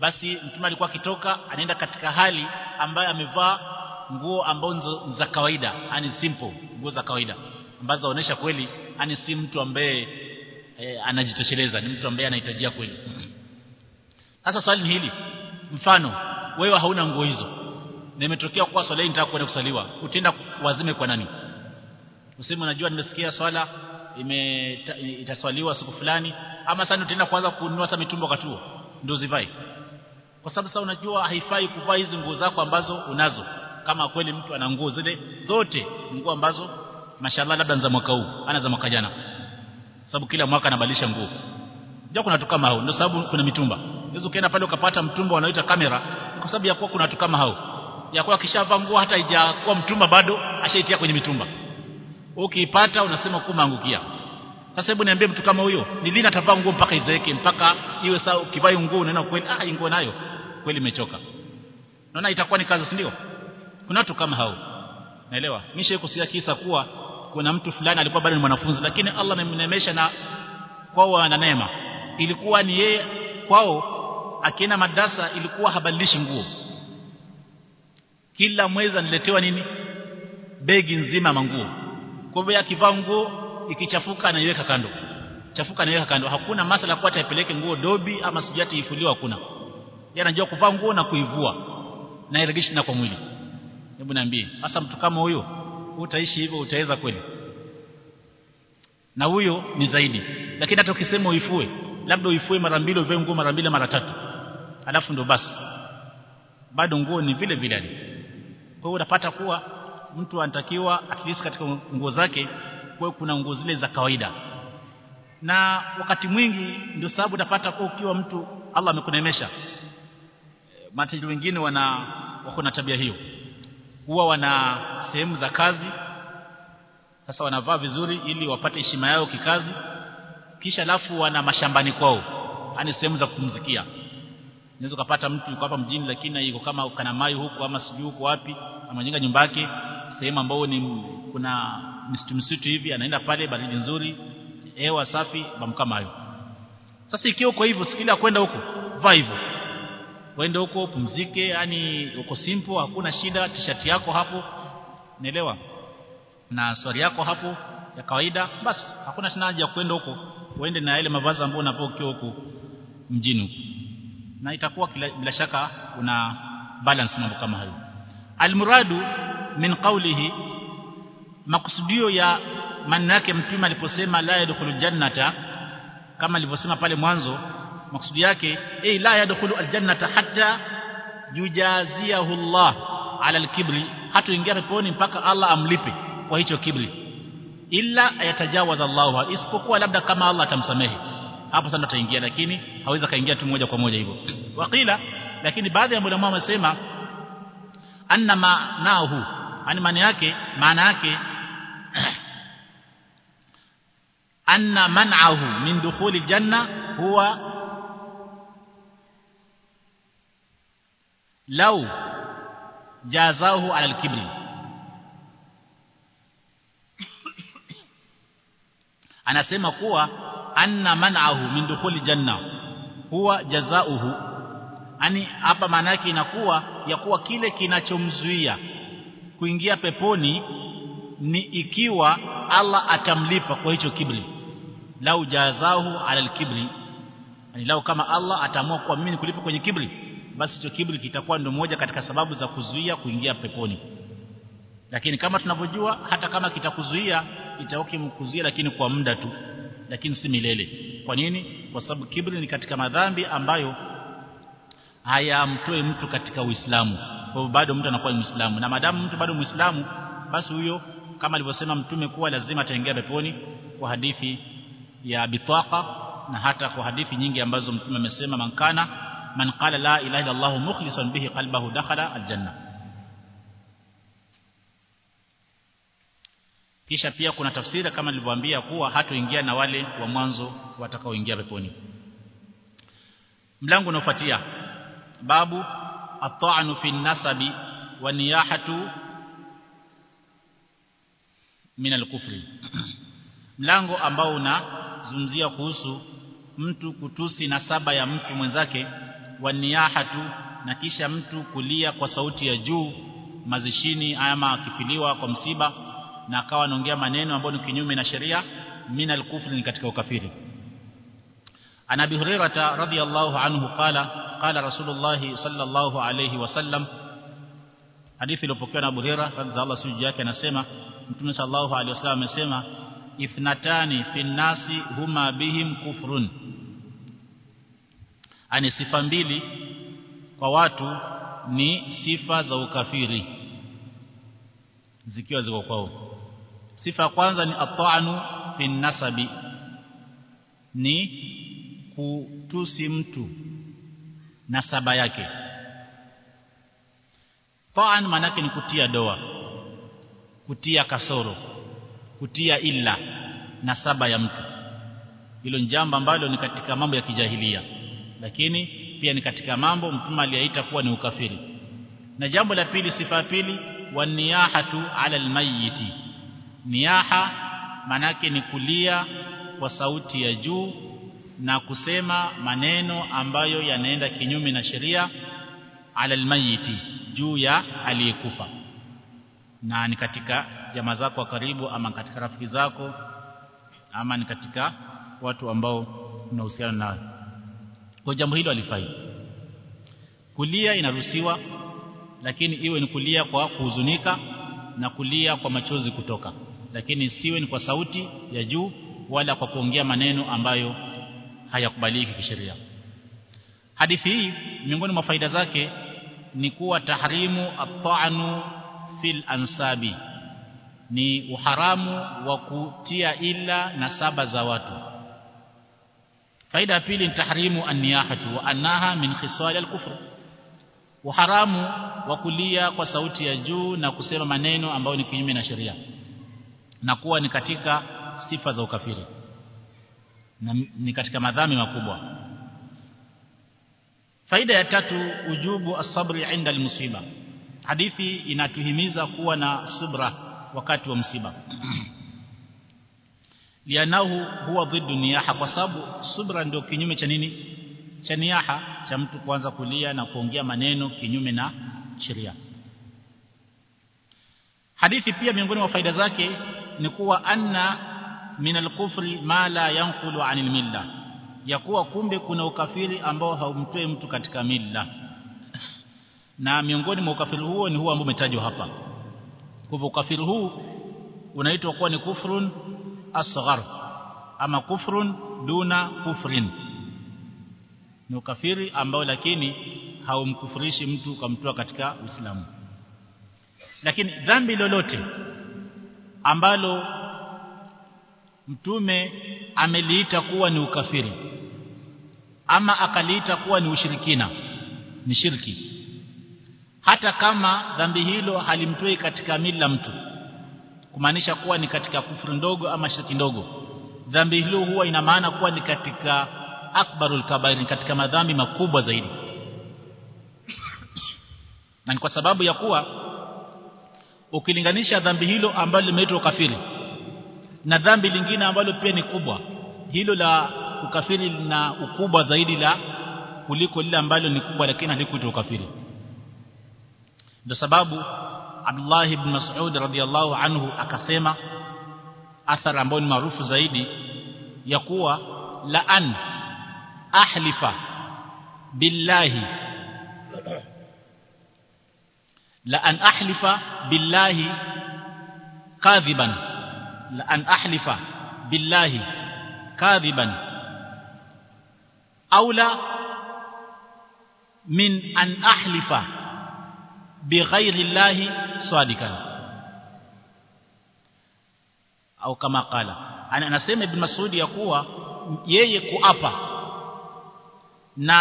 basi mtume alikuwa akitoka anaenda katika hali ambayo amevaa nguo ambazo za kawaida yani simple nguo za kawaida ambazo zaonesha kweli ani si mtu ambaye e, anajitosheleza ni mtu ambaye anahitajia kweli. Sasa swali ni hili. Mfano wewe hauna nguo hizo. Nimetokea imetokea kwa swala nitaka kwenda kusaliwa. Utenda wazime kwa nani? Useme unajua nimesikia swala ime itaswaliwa siku fulani ama sasa utaenda kwanza kununua sasa mitumba katuo ndio zivai kwa sababu sasa unajua haifai kuvaa hizi nguo zako ambazo unazo. Kama kweli mtu ana nguo zile zote nguo ambazo mashallah labda za mwaka huu. Ana za mwaka jana. Sababu kila mwaka anabadilisha nguo. Ndio kuna watu kama hao ndio sababu kuna mitumba. Hizo ukienda pale ukapata mtumba wanaoita kamera kwa sababu ya kuwa kuna watu kama hao. Ya kuwa kishavaa nguo hata haijakuwa mtumba bado ashaitia kwenye mitumba. Ukiipata unasema kumaangukia sasa hebu niambie mtu kama huyo ni lini atavaa nguo mpaka izeeke mpaka iwe sawa? Ukivaa nguo unaona kweli? Ah nguo nayo. Kweli imechoka. Naona itakuwa ni kazi si ndio? Kuna watu kama hao. Naelewa. Mishe kusikia kisa kuwa kuna mtu fulani alikuwa bado ni mwanafunzi lakini Allah amemnemesha na kwao ana neema. Ilikuwa ni yeye kwao akienda madrasa ilikuwa habadilishi nguo. Kila mwezi aniletewa nini? Begi nzima manguo. Kwa hivyo akivaa nguo ikichafuka anaiweka kando. Chafuka anaiweka kando. Hakuna masala kwa atapeleke nguo dobi ama sijati ifuliwa hakuna. Yeye anajua kuvaa nguo na kuivua na iregeshi na kwa mwili. Hebu niambie hasa mtu kama huyo utaishi hivyo utaweza kweli? Na huyo ni zaidi. Lakini hata ukisema uifue labda uifue mara mbili uvae nguo mara mbili mara tatu. Alafu ndo basi. Bado nguo ni vile vile kwa hiyo unapata kuwa mtu anatakiwa at least katika nguo zake kwa kuna nguo zile za kawaida. Na wakati mwingi ndio sababu utapata kwa ukiwa mtu Allah amekunemesha matajiri wengine wana wako na tabia hiyo huwa wana sehemu za kazi. Sasa wanavaa vizuri ili wapate heshima yao kikazi. Kisha alafu wana mashambani kwao. Yani sehemu za kumzikia unaweza kupata mtu yuko hapa mjini lakini yuko kama kanamai huko ama sijui huko wapi amejenga nyumba yake. Sehemu ambayo ni kuna msitu msitu hivi anaenda pale baridi nzuri hewa safi mambo kama hayo. Sasa ikiwa uko hivyo sikila kwenda huko vaa hivyo uende huko pumzike yani uko simple hakuna shida t-shirt yako hapo. Naelewa na swali yako hapo ya kawaida basi hakuna tena haja ya kwenda huko. Uende na ile mavazi ambayo unapokea huko mjini huko. Na itakuwa bila shaka una balance mambo kama hayo. Almuradu min qawlihi makusudio ya maana yake mtume aliposema la yadkhulu jannata kama alivyosema pale mwanzo maksudi yake eh la yadkhulu aljannata hatta yujaziyahu Allah ala alkibri. Hatoingia peponi mpaka Allah amlipe kwa hicho kibri. Illa yatajawaz Allah isipokuwa labda kama Allah atamsamehe. Hapo sana ataingia lakini hawezi kaingia tu moja kwa moja hivyo. Waqila lakini baadhi ya ulama wamesema anna ma'nahu yani maana yake maana yake anna man'ahu min dukhuli janna huwa law jazahu ala alkibri anasema kuwa anna man'ahu min dukhuli janna huwa jazauhu yani hapa maana yake inakuwa ya kuwa kile kinachomzuia kuingia peponi ni ikiwa Allah atamlipa kwa hicho kibri lau jazahu ala alkibri yani lau kama Allah ataamua kwa mimi nikulipa kwenye kibri basi hicho kibri kitakuwa ndio moja katika sababu za kuzuia kuingia peponi. Lakini kama tunavyojua hata kama kitakuzuia itaoki mkuzuia lakini kwa muda tu lakini si milele. Kwa nini? Kwa sababu kibri ni katika madhambi ambayo hayamtoe mtu katika Uislamu. Kwa bado mtu anakuwa Muislamu. Na madamu mtu bado Muislamu basi huyo kama alivyosema mtume kuwa lazima ataingia peponi kwa hadithi ya bitaka na hata kwa hadithi nyingi ambazo mtume amesema mankana man qala la ilaha illa Allah mukhlishan bihi qalbahu dakhala aljanna kisha pia kuna tafsiri kama nilivyowaambia kuwa hatoingia na wale wa mwanzo watakaoingia peponi. Mlango unaofuatia. Babu at-ta'nu fi nasabi wa niyahatu min al-kufri. Mlango ambao unazungumzia kuhusu mtu kutusi nasaba ya mtu mwenzake wa niyahatu na kisha mtu kulia kwa sauti ya juu mazishini ama akifiliwa kwa msiba na akawa anaongea maneno ambayo ni kinyume na sheria min al-kufri ni katika ukafiri عن ابي هريره رضي الله عنه قال قال رسول الله صلى الله عليه وسلم hadithi iliyopokewa na Abu Hurairah radhiallahu Allah siju yake anasema Mtume sallallahu alaihi wasallam amesema ithnatani fi nasi huma bihim kufrun ani sifa mbili kwa watu ni sifa za ukafiri. Zikiwa ziko kwao. Sifa kwanza ni at'anu fi nasabi. Ni kutusi mtu nasaba yake. Taan manake ni kutia doa. Kutia kasoro. Kutia illa. Nasaba ya mtu. Hilo ni jambo ambalo ni katika mambo ya kijahilia lakini pia ni katika mambo mtume aliyaita kuwa ni ukafiri. Na jambo la pili sifa pili waniyahatu ala almayiti niyaha manake ni kulia kwa sauti ya juu na kusema maneno ambayo yanaenda kinyume na sheria ala almayiti juu ya aliyekufa. Na ni katika jamaa zako wa karibu ama katika rafiki zako ama ni katika watu ambao unahusiana nao kwa jambo hilo alifai. Kulia inaruhusiwa lakini iwe ni kulia kwa kuhuzunika na kulia kwa machozi kutoka. Lakini siwe ni kwa sauti ya juu wala kwa kuongea maneno ambayo hayakubaliki kisheria. Hadithi hii miongoni mwa faida zake ni kuwa tahrimu at-ta'nu fil ansabi. Ni uharamu wa kutia ila nasaba za watu faida ya pili ni tahrimu an-niyahatu wa annaha min khisal al-kufr. Uharamu wa kulia kwa sauti ya juu na kusema maneno ambayo ni kinyume na sheria na kuwa ni katika sifa za ukafiri na ni katika madhambi makubwa. Faida ya tatu ujubu asabri inda almusiba. Hadithi inatuhimiza kuwa na subra wakati wa msiba lianahu huwa dhiddu niyaha. Kwa sababu subra ndio kinyume cha nini? Cha niyaha cha mtu kuanza kulia na kuongea maneno kinyume na sheria. Hadithi pia miongoni mwa faida zake ni kuwa anna min al-kufri ma la yanqulu anil milla. Ya kuwa kumbe kuna ukafiri ambao haumtoi mtu katika milla. Na miongoni mwa ukafiri huo ni huo ambao umetajwa hapa. Kwa hivyo ukafiri huu unaitwa kuwa ni kufrun asghar ama kufrun duna kufrin. Ni ukafiri ambao lakini haumkufurishi mtu ukamtoa katika Uislamu. Lakini dhambi lolote ambalo mtume ameliita kuwa ni ukafiri ama akaliita kuwa ni ushirikina ni shirki. Hata kama dhambi hilo halimtoi katika mila mtu kumaanisha kuwa ni katika kufuru ndogo ama shirki ndogo. Dhambi hilo huwa ina maana kuwa ni katika akbarul kabair ni katika madhambi makubwa zaidi. Na ni kwa sababu ya kuwa ukilinganisha dhambi hilo ambalo limeitwa ukafiri na dhambi lingine ambalo pia ni kubwa hilo la ukafiri lina ukubwa zaidi la kuliko lile ambalo ni kubwa lakini halikuitwa ukafiri. Ndio sababu Abdullah ibn Mas'ud radhiyallahu anhu akasema athara ambayo ni maarufu zaidi ya kuwa la an ahlifa billahi la an ahlifa billahi kadhiban la an ahlifa billahi kadhiban aula min an ahlifa bighairi الله sadikan au kama qala. Anasema ibn Mas'ud ya kuwa yeye kuapa na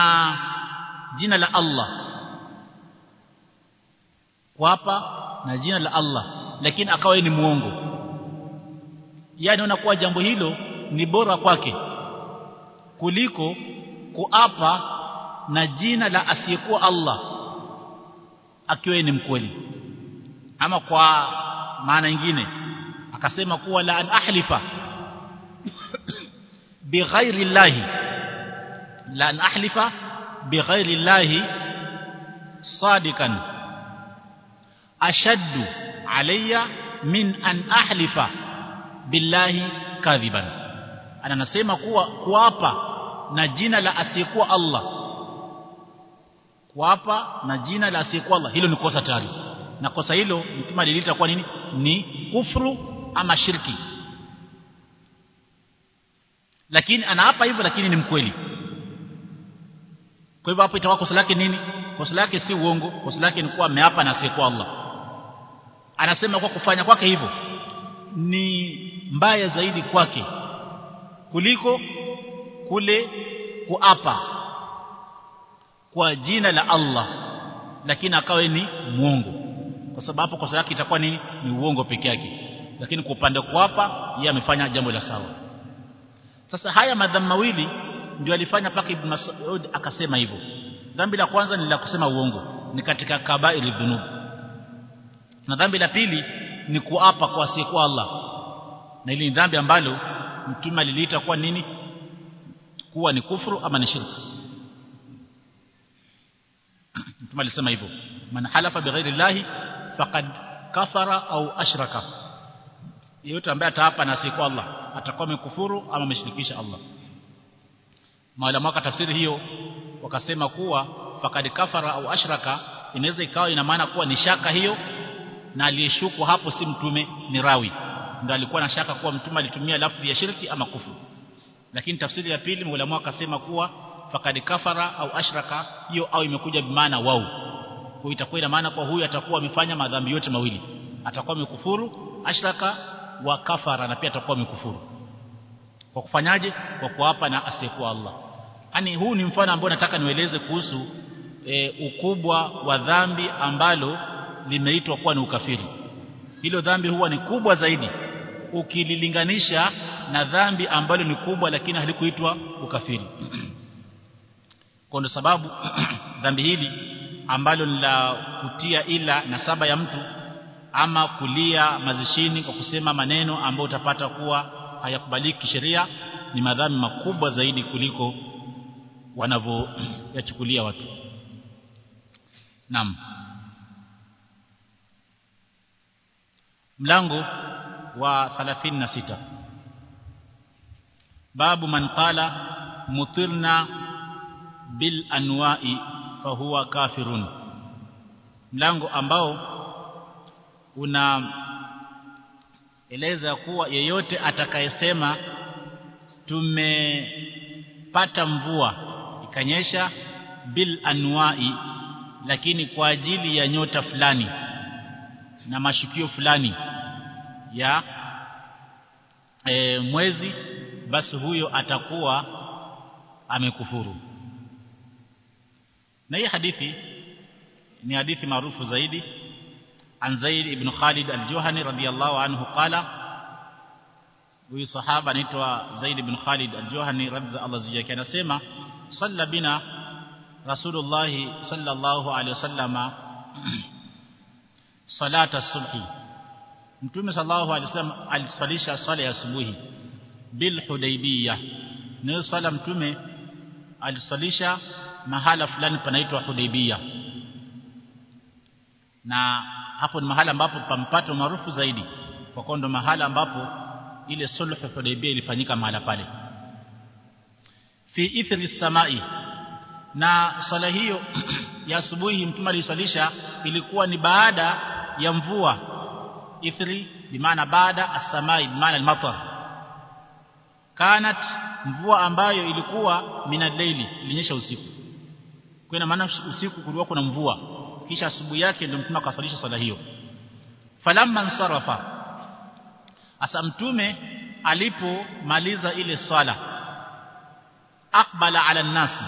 jina la Allah. Kuapa na jina la Allah lakini akawa ni muongo yani unakuwa jambo hilo ni bora kwake kuliko kuapa na jina la asiyekuwa Allah akiwa ni mkweli ama kwa maana nyingine akasema kuwa la an ahlifa bighairi llahi la an ahlifa bighairi llahi sadikan ashaddu alayya min an ahlifa billahi kadhiban anasema kuwa kuapa na jina la asiyekuwa Allah kuapa na jina la asiyekuwa Allah. Hilo ni kosa tari na kosa hilo mtuma alilita kwa nini? Ni kufru ama shirki. Lakini anaapa hivyo lakini ni mkweli. Kwa hivyo hapo itakuwa kosa lake nini? Kosa lake si uongo kosa lake ni kuwa ameapa na asiyekuwa Allah. Anasema kwa kufanya kwake hivyo ni mbaya zaidi kwake kuliko kule kuapa kwa jina la Allah lakini akawe ni muongo kwa sababu hapo kosa itakuwa ni ni uongo peke yake. Lakini kwa upande kuapa yeye amefanya jambo la sawa. Sasa haya madhambi mawili ndio alifanya paka Ibn Mas'ud akasema hivyo. Dhambi la kwanza ni la kusema uongo ni katika kabairi dhunub na dhambi la pili ni kuapa kwa asiyekuwa Allah. Na hili ni dhambi ambalo mtume aliliita kuwa nini? Kuwa ni kufuru ama ni shirki mtume alisema hivyo man halafa bighairi llahi faqad kafara au ashraka. Yeyote ambaye ataapa na asiyekuwa Allah atakuwa amekufuru ama ameshirikisha Allah. Maana waka tafsiri hiyo wakasema kuwa faqad kafara au ashraka inaweza ikawa ina maana kuwa ni shaka hiyo na aliyeshuku hapo si mtume ni rawi. Ndio alikuwa na shaka kuwa mtume alitumia lafzi ya shirki ama kufuru. Lakini tafsiri ya pili maulama akasema kuwa fakad kafara au ashraka hiyo au imekuja bimaana wau. Kwa itakuwa ina maana kwa huyu atakuwa amefanya madhambi yote mawili. Atakuwa amekufuru ashraka wa kafara na pia atakuwa amekufuru. Kwa kufanyaje? Kwa kuapa na asiyekuwa Allah. Yani huu ni mfano ambao nataka niweleze kuhusu e, ukubwa wa dhambi ambalo limeitwa kuwa ni ukafiri. Hilo dhambi huwa ni kubwa zaidi ukililinganisha na dhambi ambalo ni kubwa lakini halikuitwa ukafiri kwa ndo sababu dhambi hili ambalo ni la kutia ila nasaba ya mtu ama kulia mazishini kwa kusema maneno ambayo utapata kuwa hayakubaliki kisheria ni madhambi makubwa zaidi kuliko wanavyoyachukulia watu. Naam. Mlango wa 36 babu man qala mutirna bil anwa'i fahuwa kafirun. Mlango ambao una eleza kuwa yeyote atakayesema tumepata mvua ikanyesha bil anwa'i lakini kwa ajili ya nyota fulani na mashukio fulani ya e, mwezi basi huyo atakuwa amekufuru na hii hadithi ni hadithi maarufu zaidi an Zaid ibn Khalid al-Juhani radiyallahu anhu qala huyu sahaba anaitwa Zaid ibn Khalid al-Juhani radhiya Allah ziyake anasema salla bina Rasulullah sallallahu alaihi wasallama salata subhi Mtume sallallahu alaihi wasallam aliswalisha swala ya asubuhi bil Hudaybiyah na swala mtume aliswalisha mahala fulani panaitwa Hudaybiyah. Na hapo ni mahala ambapo pampato maarufu zaidi kwa kondo mahala ambapo ile sulhu Hudaybiyah ilifanyika mahala pale. Fi ithri samai. Na swala hiyo ya asubuhi mtume aliswalisha ilikuwa ni baada ya mvua. Ithri bimaana baada as-samai bimaana al-matar. Kanat mvua ambayo ilikuwa minadaili ilinyesha usiku kwa ina maana usiku kulikuwa kuna mvua. Kisha asubuhi yake ndio mtume akaswalisha sala hiyo. Falamma ansarafa asa mtume alipomaliza ile swala akbala ala nasi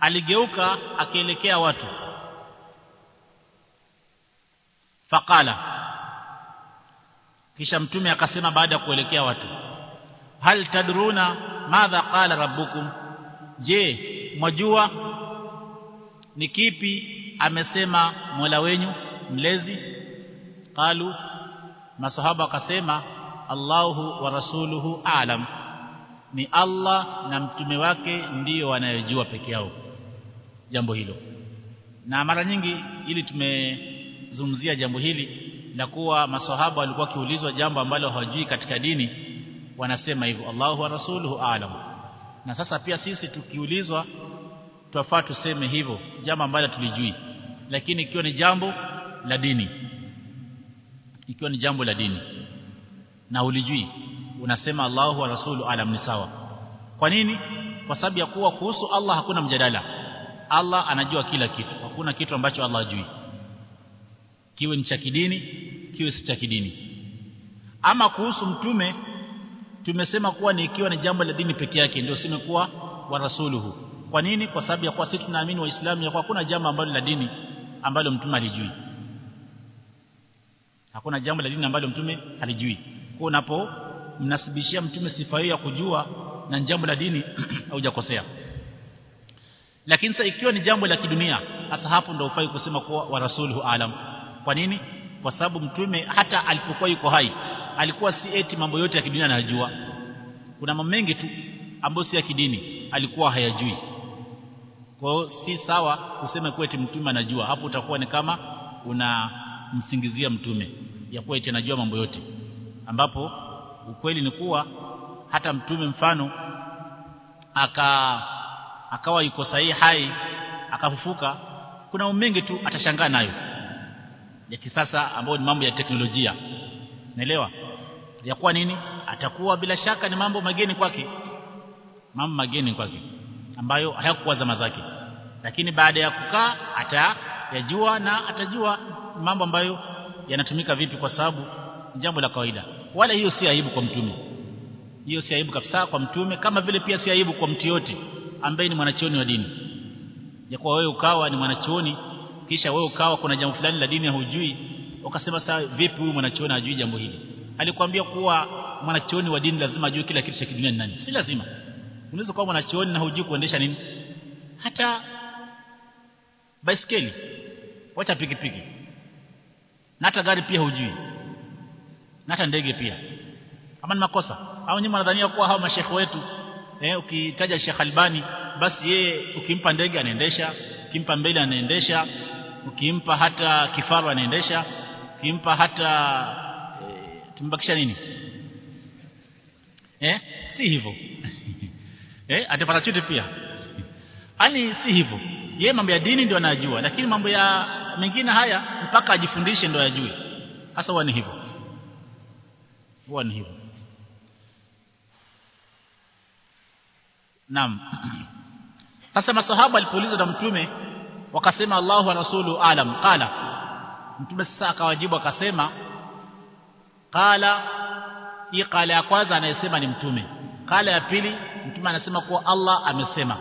aligeuka akielekea watu. Faqala. Kisha mtume akasema baada ya kuelekea watu hal tadruna madha qala rabbukum? Je mwajua ni kipi amesema Mola wenyu mlezi? Qalu masahaba akasema Allahu wa rasuluhu aalam ni Allah na mtume wake ndiyo wanayojua peke yao jambo hilo. Na mara nyingi ili tume tumezungumzia jambo hili na kuwa masahaba walikuwa kiulizwa jambo ambalo hawajui katika dini wanasema hivyo Allahu wa rasuluhu alam. Na sasa pia sisi tukiulizwa twafaa tuseme hivyo jambo ambalo tulijui lakini ikiwa ni jambo la dini ikiwa ni jambo la dini na ulijui unasema Allahu wa rasulu alam ni sawa. Kwa nini? Kwa sababu ya kuwa kuhusu Allah hakuna mjadala. Allah anajua kila kitu. Hakuna kitu ambacho Allah hajui. Kiwe ni cha kidini kiwe si cha kidini. Ama kuhusu mtume tumesema kuwa ni ikiwa ni jambo la dini peke yake ndio sema kuwa wa rasuluhu kwa nini? Kwa sababu ya kuwa sisi tunaamini waislamu ya kuwa hakuna jambo ambalo la dini ambalo mtume alijui. Hakuna jambo la dini ambalo mtume alijui. Kwa unapo mnasibishia mtume sifa hiyo ya kujua na jambo la dini haujakosea. Lakini sasa ikiwa ni jambo la kidunia hasa hapo ndio ufai kusema kuwa wa rasuluhu alam. Kwa nini? Kwa sababu mtume hata alipokuwa yuko hai alikuwa si eti mambo yote ya kidunia anajua kuna mambo mengi tu ambayo si ya kidini alikuwa hayajui kwa hiyo si sawa kusema kweti eti mtume anajua. Hapo utakuwa ni kama unamsingizia mtume ya kuwa eti anajua mambo yote. Ambapo ukweli ni kuwa hata mtume mfano aka akawa yuko sahihi hai akafufuka kuna mengi tu atashangaa nayo ya kisasa ambayo ni mambo ya teknolojia. Naelewa? Ya kuwa nini? Atakuwa bila shaka ni mambo mageni kwake. Mambo mageni kwake ambayo hayakuwa zama zake. Lakini baada ya kukaa atayajua na atajua mambo ambayo yanatumika vipi kwa sababu jambo la kawaida. Wala hiyo si aibu kwa mtume. Hiyo si aibu kabisa kwa mtume kama vile pia si aibu kwa mtu yote ambaye ni mwanachuoni wa dini. Ya kuwa wewe ukawa ni mwanachuoni kisha wewe ukawa kuna jambo fulani la dini hujui ukasema saa vipi huyu mwanachuoni ajui jambo hili? Alikwambia kuwa mwanachuoni wa dini lazima ajue kila kitu cha kidunia ni nani. Si lazima unaweza kuwa mwanachuoni na hujui kuendesha nini. Hata baiskeli wacha pikipiki. Na hata gari pia hujui. Na hata ndege pia. Ama ni makosa. Au nyuma mnadhania kuwa hao mashekhe wetu eh ukitaja Sheikh Albani basi yeye ukimpa ndege anaendesha ukimpa mbele anaendesha ukimpa hata kifaru anaendesha ukimpa hata e, tumbakisha nini? Eh si hivyo eh atapata chote pia. Ani si hivyo yeye mambo ya dini ndio anajua lakini mambo ya mengine haya mpaka ajifundishe ndio ajue. Hasa huwa ni hivyo huwa ni hivyo Naam. Sasa masahaba alipoulizwa na mtume wakasema Allahu wa rasulu alam. Qala. Mtume sasa akawajibu akasema qala. Hii qala ya kwanza anayesema ni mtume. Qala ya pili mtume anasema kuwa Allah amesema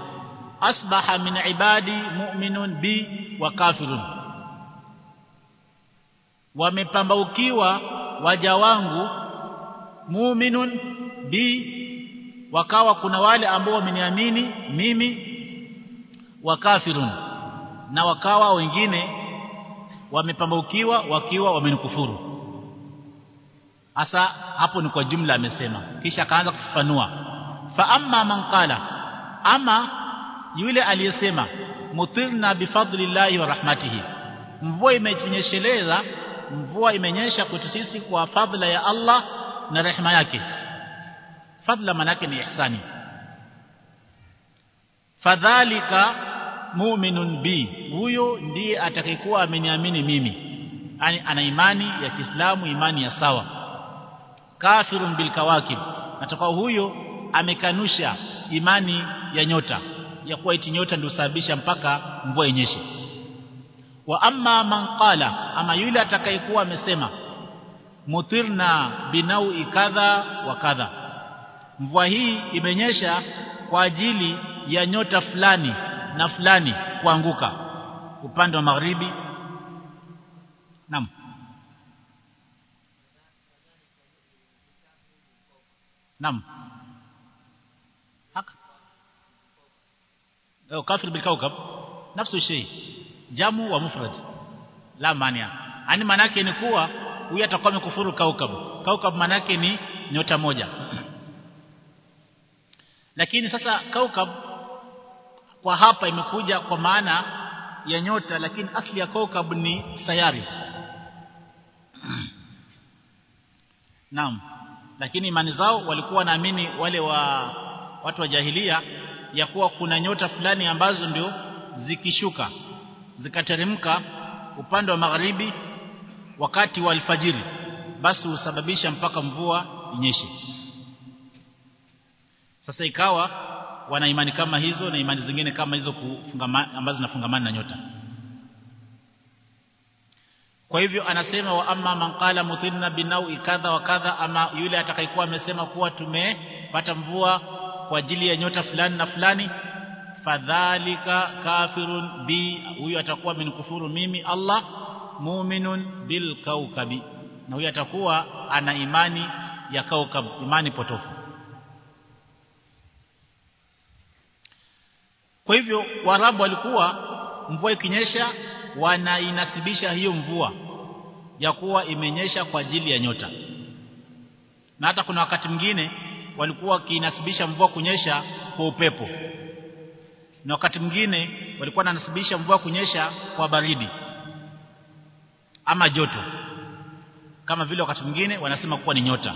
asbaha min ibadi mu'minun bi wa kafirun. Wamepambaukiwa waja wangu mu'minun bi wakawa kuna wale ambao wameniamini mimi wa kafirun. Na wakawa wengine wamepambaukiwa wakiwa wamenikufuru. Hasa hapo ni kwa jumla amesema. Kisha akaanza kufafanua fa amma man qala ama yule aliyesema mutirna bifadlillahi wa rahmatihi. Mvua imetunyesheleza mvua imenyesha kwetu sisi kwa fadla ya Allah na rehema yake. Fadla manake ni ihsani. Fadhalika mu'minun bi huyo ndiye atakayekuwa ameniamini mimi. Yani ana imani ya Kiislamu imani ya sawa. Kafirun bil kawakib natoka huyo amekanusha imani ya nyota ya kuwa iti nyota ndio sababisha mpaka mvua inyeshe. Wa amma man qala ama yule atakayekuwa amesema mutirna binaui kadha wa kadha. Mvua hii imenyesha kwa ajili ya nyota fulani na fulani kuanguka upande wa magharibi. Naam. Naam au kafir بالكوكب نفس nafsu جمع jamu wa مانع. la mania yani manake ni kuwa huyu atakuwa كوكب معناه kaukab manake ni nyota moja lakini sasa kaukab kwa hapa imekuja kwa maana ya nyota lakini asli ya kaukab ni sayari. naam lakini imani zao walikuwa naamini wale wa watu wa jahilia ya kuwa kuna nyota fulani ambazo ndio zikishuka zikateremka upande wa magharibi wakati wa alfajiri. Basi husababisha mpaka mvua inyeshe. Sasa ikawa wana imani kama hizo na imani zingine kama hizo ambazo zinafungamana na nyota. Kwa hivyo anasema wa amma man qala binawi kadha wa kadha ama yule atakayekuwa amesema kuwa tumepata mvua kwa ajili ya nyota fulani na fulani fadhalika kafirun bi huyo atakuwa amenikufuru mimi Allah mu'minun bil kaukabi na huyo atakuwa ana imani ya kaukab imani potofu. Kwa hivyo warabu walikuwa mvua ikinyesha wanainasibisha hiyo mvua ya kuwa imenyesha kwa ajili ya nyota. Na hata kuna wakati mwingine walikuwa wakinasibisha mvua kunyesha kwa upepo. Na wakati mwingine walikuwa wanasibisha mvua kunyesha kwa baridi ama joto. Kama vile wakati mwingine wanasema kuwa ni nyota.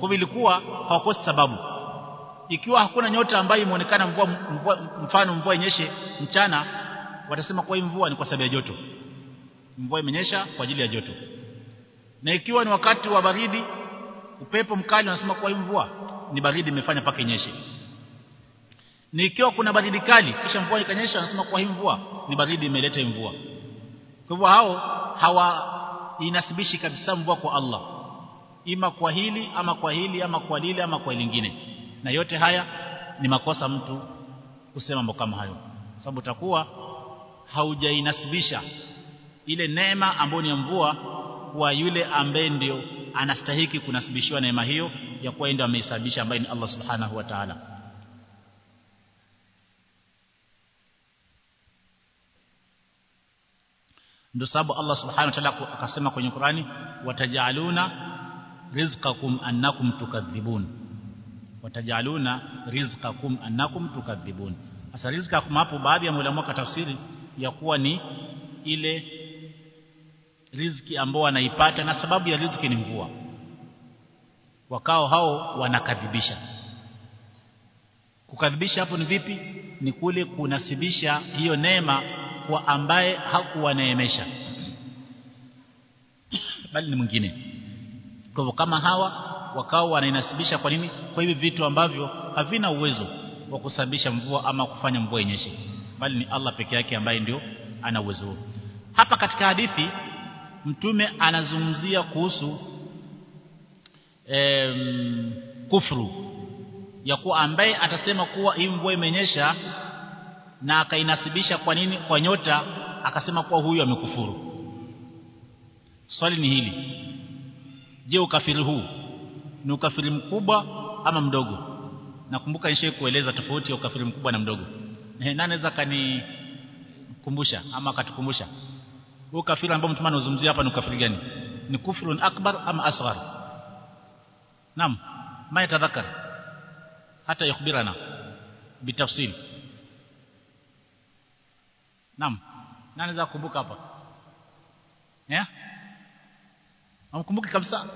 Kwa hivyo ilikuwa hawakosi sababu. Ikiwa hakuna nyota ambayo imeonekana mvua, mvua mfano mvua inyeshe mchana watasema kuwa hii mvua ni kwa sababu ya joto. Mvua imenyesha kwa ajili ya joto. Na ikiwa ni wakati wa baridi upepo mkali wanasema kuwa hii mvua ni baridi imefanya paka inyeshe. Nikiwa ikiwa kuna baridi kali kisha mvua ikanyesha anasema kwa hii mvua ni baridi imeleta mvua. Kwa hivyo hao hawa inasibishi kabisa mvua kwa Allah. Ima kwa hili ama kwa hili ama kwa lile ama kwa lingine. Na yote haya ni makosa mtu kusema mambo kama hayo. Sababu takuwa haujainasibisha ile neema ambayo ni mvua kwa yule ambaye ndio anastahiki kunasibishiwa neema hiyo ya kuwa ndio ameisababisha ambaye ni Allah subhanahu wa ta'ala. Ndio sababu Allah subhanahu wa ta'ala akasema kwenye Qur'ani watajaluna rizqakum annakum tukadhibun. Watajaluna rizqakum annakum tukadhibun. Sasa rizqakum hapo baadhi ya ulama tafsiri ya kuwa ni ile riziki ambao wanaipata na sababu ya riziki ni mvua. Wakao hao wanakadhibisha. Kukadhibisha hapo ni vipi? Ni kule kunasibisha hiyo neema kwa ambaye hakuwaneemesha. Bali ni mwingine. Kwa hivyo kama hawa wakao wanainasibisha kwa nini? Kwa hivi vitu ambavyo havina uwezo wa kusababisha mvua ama kufanya mvua inyeshe. Bali ni Allah peke yake ambaye ndio ana uwezo hapa katika hadithi mtume anazungumzia kuhusu em, kufru. Ya kuwa ambaye atasema kuwa hii mvua imenyesha na akainasibisha kwa nini kwa nyota akasema kuwa huyu amekufuru. Swali ni hili. Je ukafiri huu ni ukafiri mkubwa ama mdogo? Nakumbuka nishe kueleza tofauti ya ukafiri mkubwa na mdogo. Nani anaweza kanikumbusha ama akatukumbusha huu kafiri ambao mtume anazungumzia hapa ni kafiri gani? Ni kufrun akbar ama asghar? Naam ma yatadhakkar? Hata yukhbirana? Bitafsil. Naam nani za kukumbuka hapa? Eh? Amkumbuki kabisa?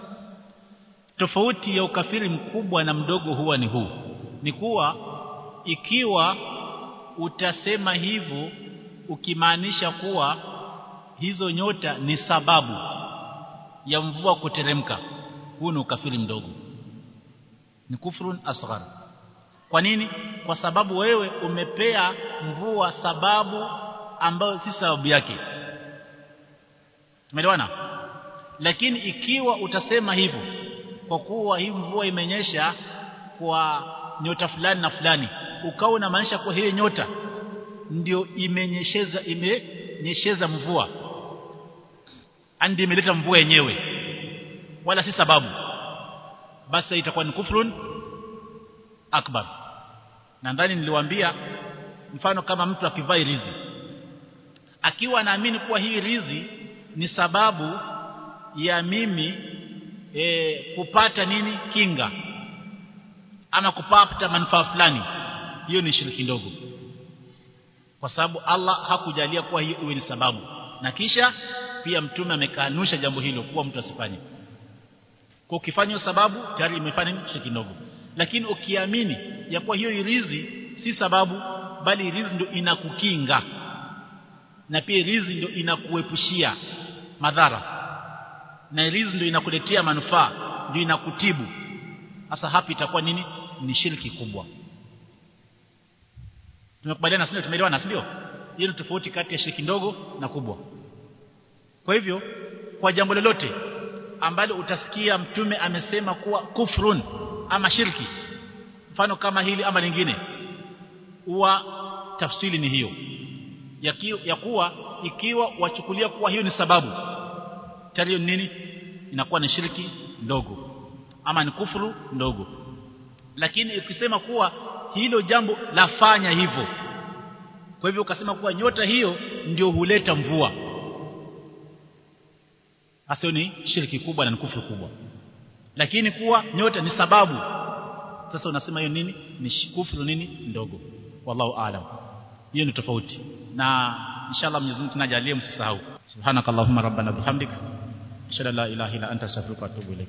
Tofauti ya ukafiri mkubwa na mdogo huwa ni huu. Ni kuwa ikiwa utasema hivyo ukimaanisha kuwa hizo nyota ni sababu ya mvua kuteremka. Huu ni ukafiri mdogo. Ni kufrun asghar. Kwa nini? Kwa sababu wewe umepea mvua sababu ambayo si sababu yake. Umeelewana? Lakini ikiwa utasema hivyo kwa kuwa hii mvua imenyesha kwa nyota fulani na fulani ukawa unamaanisha kwa hiyo nyota ndio imenyesheza imenyesheza mvua andi imeleta mvua yenyewe. Wala si sababu. Basi itakuwa ni kufrun akbar. Na ndani niliwaambia mfano kama mtu akivaa rizi. Akiwa anaamini kuwa hii rizi ni sababu ya mimi e, kupata nini? Kinga. Ama kupata manufaa fulani. Hiyo ni shiriki ndogo. Kwa sababu Allah hakujalia kuwa hiyo iwe ni sababu. Na kisha pia mtume amekanusha jambo hilo kuwa mtu asifanye. Kwa ukifanya sababu tayari imefanya kitu kidogo lakini ukiamini ya kuwa hiyo irizi si sababu bali irizi ndio inakukinga. Na pia irizi ndio inakuepushia madhara. Na irizi ndio inakuletea manufaa ndio inakutibu. Sasa hapa itakuwa nini? Ni shirki kubwa. Tumekubaliana sio tumeelewana sio hiyo tofauti kati ya shiriki ndogo na kubwa kwa hivyo kwa jambo lolote ambalo utasikia mtume amesema kuwa kufrun ama shirki mfano kama hili ama lingine huwa tafsiri ni hiyo. Ya, kiyo, ya kuwa ikiwa wachukulia kuwa hiyo ni sababu tayari nini? Inakuwa ni shirki ndogo ama ni kufru ndogo. Lakini ukisema kuwa hilo jambo lafanya hivyo kwa hivyo ukasema kuwa nyota hiyo ndio huleta mvua hasa ni shirki kubwa na kufuru kubwa. Lakini kuwa nyota ni sababu. Sasa unasema hiyo nini? Ni kufuru nini? Ndogo. Wallahu aalam. Hiyo ni tofauti. Na inshallah Mwenyezi Mungu tunajalie msisahau. Subhanakallahumma rabbana bihamdika. ashhadu an la ilaha illa anta astaghfiruka wa atubu ilaik